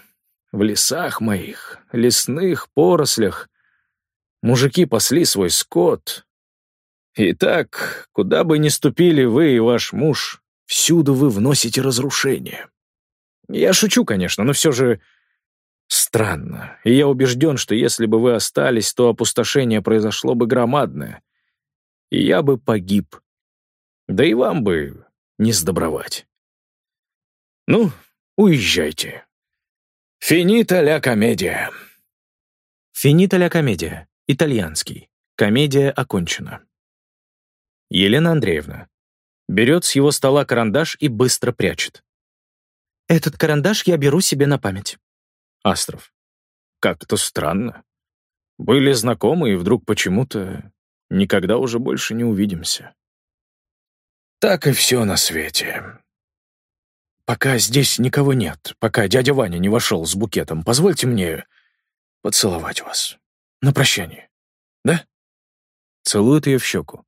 В лесах моих, лесных порослях, мужики пасли свой скот. И так, куда бы ни ступили вы и ваш муж, всюду вы вносите разрушение. Я шучу, конечно, но все же Странно, и я убежден, что если бы вы остались, то опустошение произошло бы громадное, и я бы погиб. Да и вам бы не сдобровать. Ну, уезжайте. Финита ля комедия. Финита ля комедия. Итальянский. Комедия окончена. Елена Андреевна. Берет с его стола карандаш и быстро прячет. «Этот карандаш я беру себе на память. Астров. Как-то странно. Были знакомы, и вдруг почему-то никогда уже больше не увидимся. Так и все на свете. Пока здесь никого нет, пока дядя Ваня не вошел с букетом, позвольте мне поцеловать вас. На прощание. Да? Целует ее в щеку.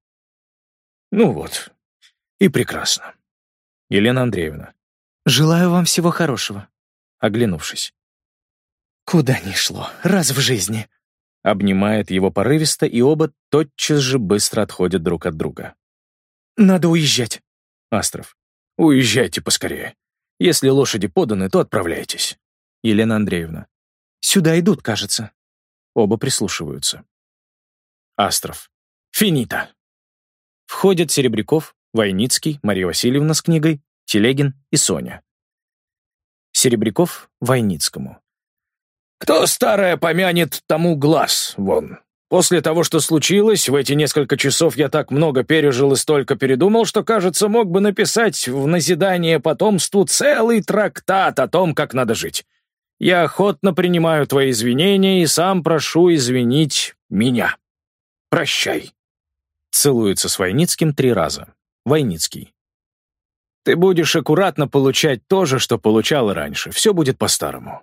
Ну вот. И прекрасно. Елена Андреевна. Желаю вам всего хорошего. Оглянувшись. Куда ни шло, раз в жизни. Обнимает его порывисто, и оба тотчас же быстро отходят друг от друга. Надо уезжать. Астров. Уезжайте поскорее. Если лошади поданы, то отправляйтесь. Елена Андреевна. Сюда идут, кажется. Оба прислушиваются. Астров. Финита. Входят Серебряков, Войницкий, Мария Васильевна с книгой, Телегин и Соня. Серебряков Войницкому. Кто старое помянет, тому глаз вон. После того, что случилось, в эти несколько часов я так много пережил и столько передумал, что, кажется, мог бы написать в назидание потомству целый трактат о том, как надо жить. Я охотно принимаю твои извинения и сам прошу извинить меня. Прощай. Целуется с Войницким три раза. Войницкий. Ты будешь аккуратно получать то же, что получал раньше. Все будет по-старому.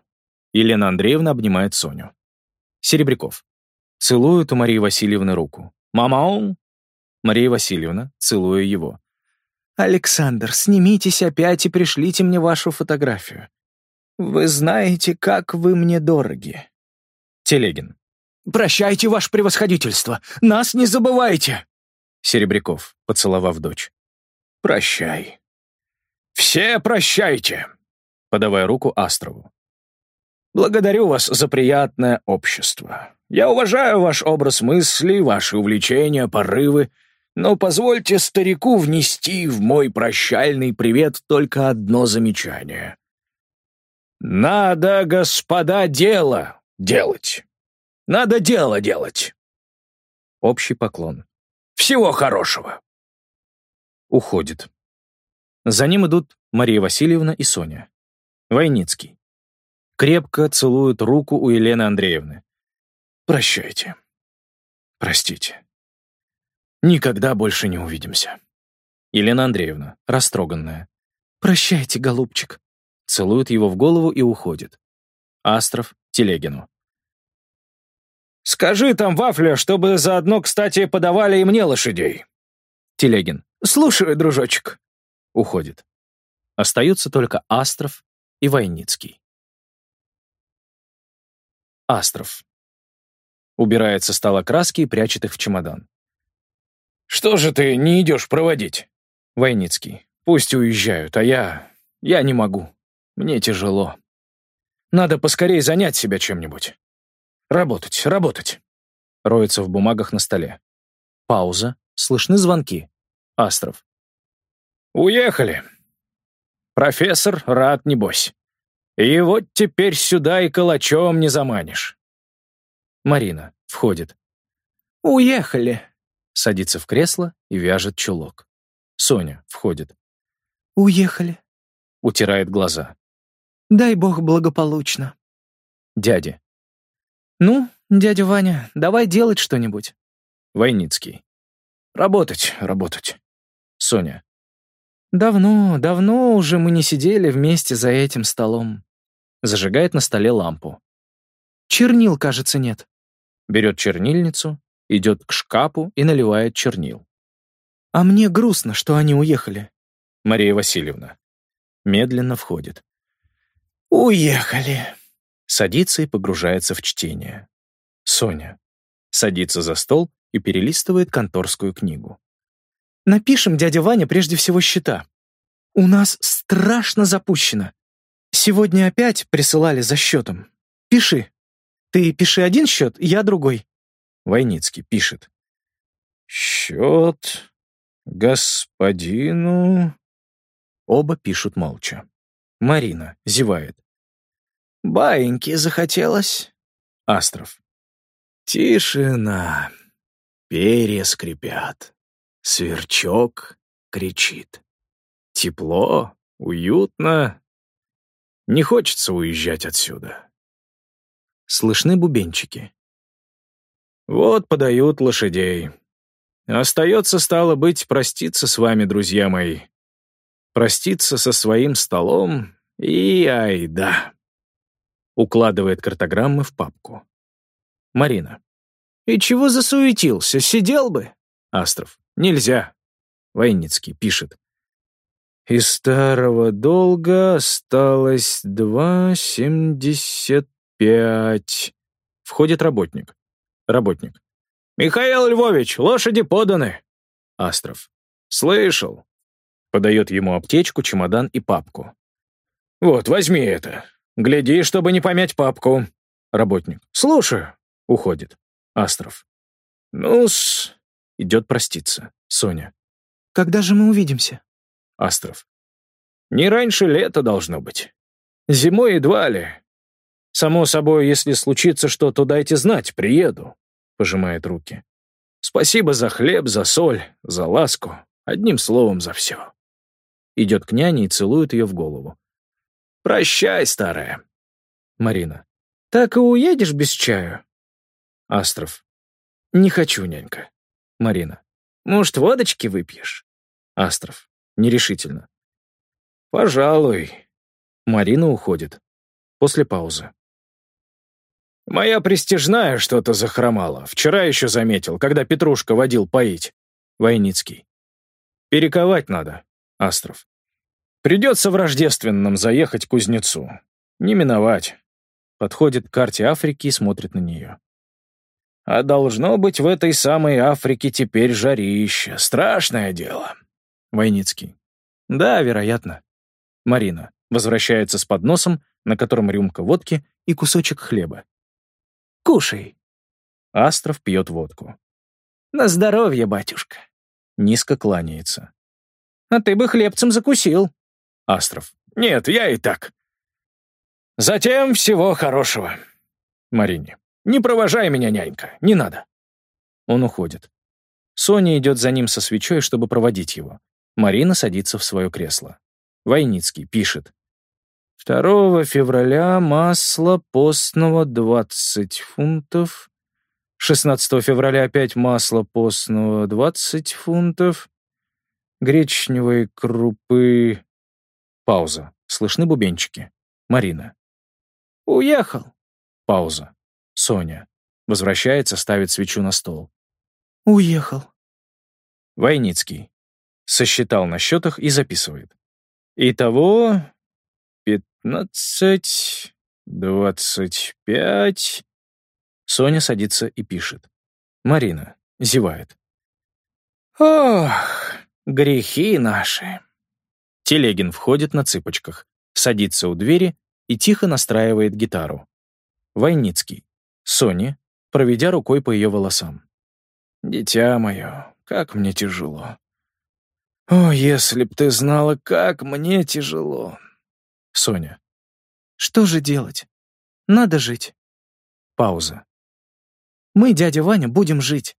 Елена Андреевна обнимает Соню. Серебряков. Целует у Марии Васильевны руку. «Мама, Мария Васильевна, целуя его. «Александр, снимитесь опять и пришлите мне вашу фотографию. Вы знаете, как вы мне дороги». Телегин. «Прощайте, ваше превосходительство! Нас не забывайте!» Серебряков, поцеловав дочь. «Прощай. Все прощайте!» Подавая руку Астрову. «Благодарю вас за приятное общество. Я уважаю ваш образ мысли, ваши увлечения, порывы, но позвольте старику внести в мой прощальный привет только одно замечание. Надо, господа, дело делать. Надо дело делать. Общий поклон. Всего хорошего. Уходит. За ним идут Мария Васильевна и Соня. Войницкий. Крепко целует руку у Елены Андреевны. Прощайте. Простите. Никогда больше не увидимся. Елена Андреевна, растроганная. «Прощайте, голубчик». Целует его в голову и уходит. Астров Телегину. «Скажи там, Вафля, чтобы заодно, кстати, подавали и мне лошадей». Телегин. «Слушаю, дружочек». Уходит. Остаются только Астров и Войницкий. Астров. Убирает со стола краски и прячет их в чемодан. «Что же ты не идешь проводить?» Войницкий. «Пусть уезжают, а я... я не могу. Мне тяжело. Надо поскорее занять себя чем-нибудь. Работать, работать». Роется в бумагах на столе. Пауза. Слышны звонки. Астров. «Уехали. Профессор рад, небось. И вот теперь сюда и калачом не заманишь. Марина входит. «Уехали!» Садится в кресло и вяжет чулок. Соня входит. «Уехали!» Утирает глаза. «Дай бог благополучно!» Дядя. «Ну, дядя Ваня, давай делать что-нибудь!» Войницкий. «Работать, работать!» Соня. «Давно, давно уже мы не сидели вместе за этим столом». Зажигает на столе лампу. «Чернил, кажется, нет» берет чернильницу, идет к шкафу и наливает чернил. «А мне грустно, что они уехали». Мария Васильевна. Медленно входит. «Уехали». Садится и погружается в чтение. Соня. Садится за стол и перелистывает конторскую книгу. «Напишем, дядя Ваня, прежде всего счета. У нас страшно запущено. Сегодня опять присылали за счетом. Пиши». Ты пиши один счет, я другой. Войницкий пишет. Счет господину... Оба пишут молча. Марина зевает. Баиньки захотелось. Астров. Тишина. Перья скрипят. Сверчок кричит. Тепло, уютно. Не хочется уезжать отсюда. Слышны бубенчики. Вот подают лошадей. Остается, стало быть, проститься с вами, друзья мои. Проститься со своим столом и айда. Укладывает картограммы в папку. Марина. И чего засуетился? Сидел бы. Астров. Нельзя. Войницкий пишет. Из старого долга осталось два семьдесят пять. Входит работник. Работник. «Михаил Львович, лошади поданы!» Астров. «Слышал». Подает ему аптечку, чемодан и папку. «Вот, возьми это. Гляди, чтобы не помять папку». Работник. «Слушаю». Уходит. Астров. «Ну-с...» Идет проститься. Соня. «Когда же мы увидимся?» Астров. «Не раньше лета должно быть. Зимой едва ли. Само собой, если случится что-то, дайте знать, приеду. Пожимает руки. Спасибо за хлеб, за соль, за ласку. Одним словом, за все. Идет к няне и целует ее в голову. Прощай, старая. Марина. «Так и уедешь без чаю?» Астров. «Не хочу, нянька». Марина. «Может, водочки выпьешь?» Астров. Нерешительно. «Пожалуй». Марина уходит. После паузы. «Моя престижная что-то захромала. Вчера еще заметил, когда Петрушка водил поить». Войницкий. «Перековать надо». Астров. «Придется в рождественном заехать к кузнецу. Не миновать». Подходит к карте Африки и смотрит на нее. А должно быть в этой самой Африке теперь жарище. Страшное дело. Войницкий. Да, вероятно. Марина возвращается с подносом, на котором рюмка водки и кусочек хлеба. «Кушай». Астров пьет водку. «На здоровье, батюшка». Низко кланяется. «А ты бы хлебцем закусил». Астров. «Нет, я и так». «Затем всего хорошего». Марине. «Не провожай меня, нянька, не надо». Он уходит. Соня идет за ним со свечой, чтобы проводить его. Марина садится в свое кресло. Войницкий пишет. 2 февраля масло постного 20 фунтов. 16 февраля опять масло постного 20 фунтов. Гречневой крупы... Пауза. Слышны бубенчики. Марина. «Уехал». Пауза. Соня. Возвращается, ставит свечу на стол. «Уехал». Войницкий. Сосчитал на счетах и записывает. Итого пятнадцать, двадцать пять. Соня садится и пишет. Марина зевает. «Ох, грехи наши». Телегин входит на цыпочках, садится у двери и тихо настраивает гитару. Войницкий. Соне, проведя рукой по ее волосам. «Дитя мое, как мне тяжело. О, если б ты знала, как мне тяжело». Соня. «Что же делать? Надо жить». Пауза. «Мы, дядя Ваня, будем жить.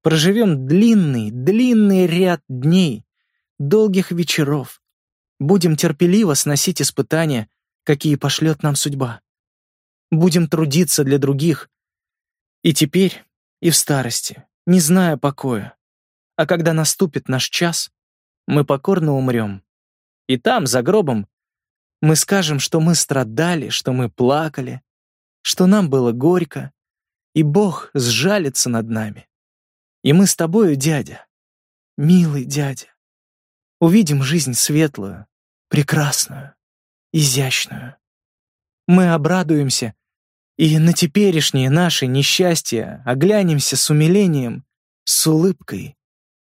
Проживем длинный, длинный ряд дней, долгих вечеров. Будем терпеливо сносить испытания, какие пошлет нам судьба будем трудиться для других. И теперь, и в старости, не зная покоя. А когда наступит наш час, мы покорно умрем. И там, за гробом, мы скажем, что мы страдали, что мы плакали, что нам было горько, и Бог сжалится над нами. И мы с тобою, дядя, милый дядя, увидим жизнь светлую, прекрасную, изящную. Мы обрадуемся и на теперешнее наше несчастье оглянемся с умилением, с улыбкой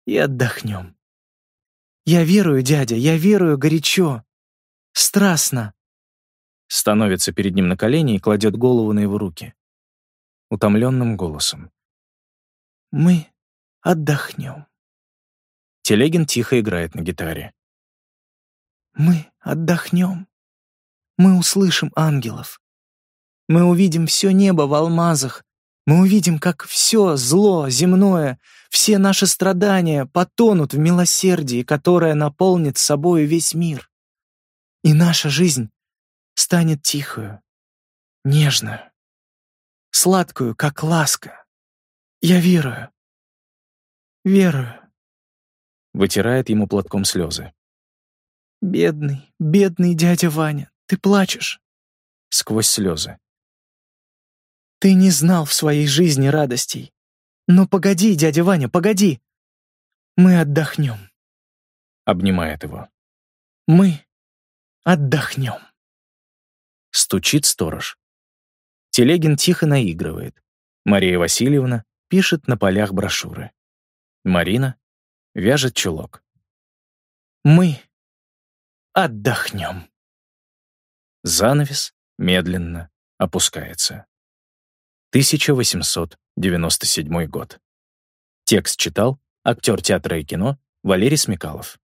и отдохнем. Я верую, дядя, я верую горячо, страстно. Становится перед ним на колени и кладет голову на его руки. Утомленным голосом. Мы отдохнем. Телегин тихо играет на гитаре. Мы отдохнем. Мы услышим ангелов. Мы увидим все небо в алмазах. Мы увидим, как все зло земное, все наши страдания потонут в милосердии, которое наполнит собой весь мир. И наша жизнь станет тихою, нежную, сладкую, как ласка. Я верую. Верую. Вытирает ему платком слезы. Бедный, бедный дядя Ваня, ты плачешь. Сквозь слезы. Ты не знал в своей жизни радостей. Но погоди, дядя Ваня, погоди. Мы отдохнем. Обнимает его. Мы отдохнем. Стучит сторож. Телегин тихо наигрывает. Мария Васильевна пишет на полях брошюры. Марина вяжет чулок. Мы отдохнем. Занавес медленно опускается. 1897 год. Текст читал актер театра и кино Валерий Смекалов.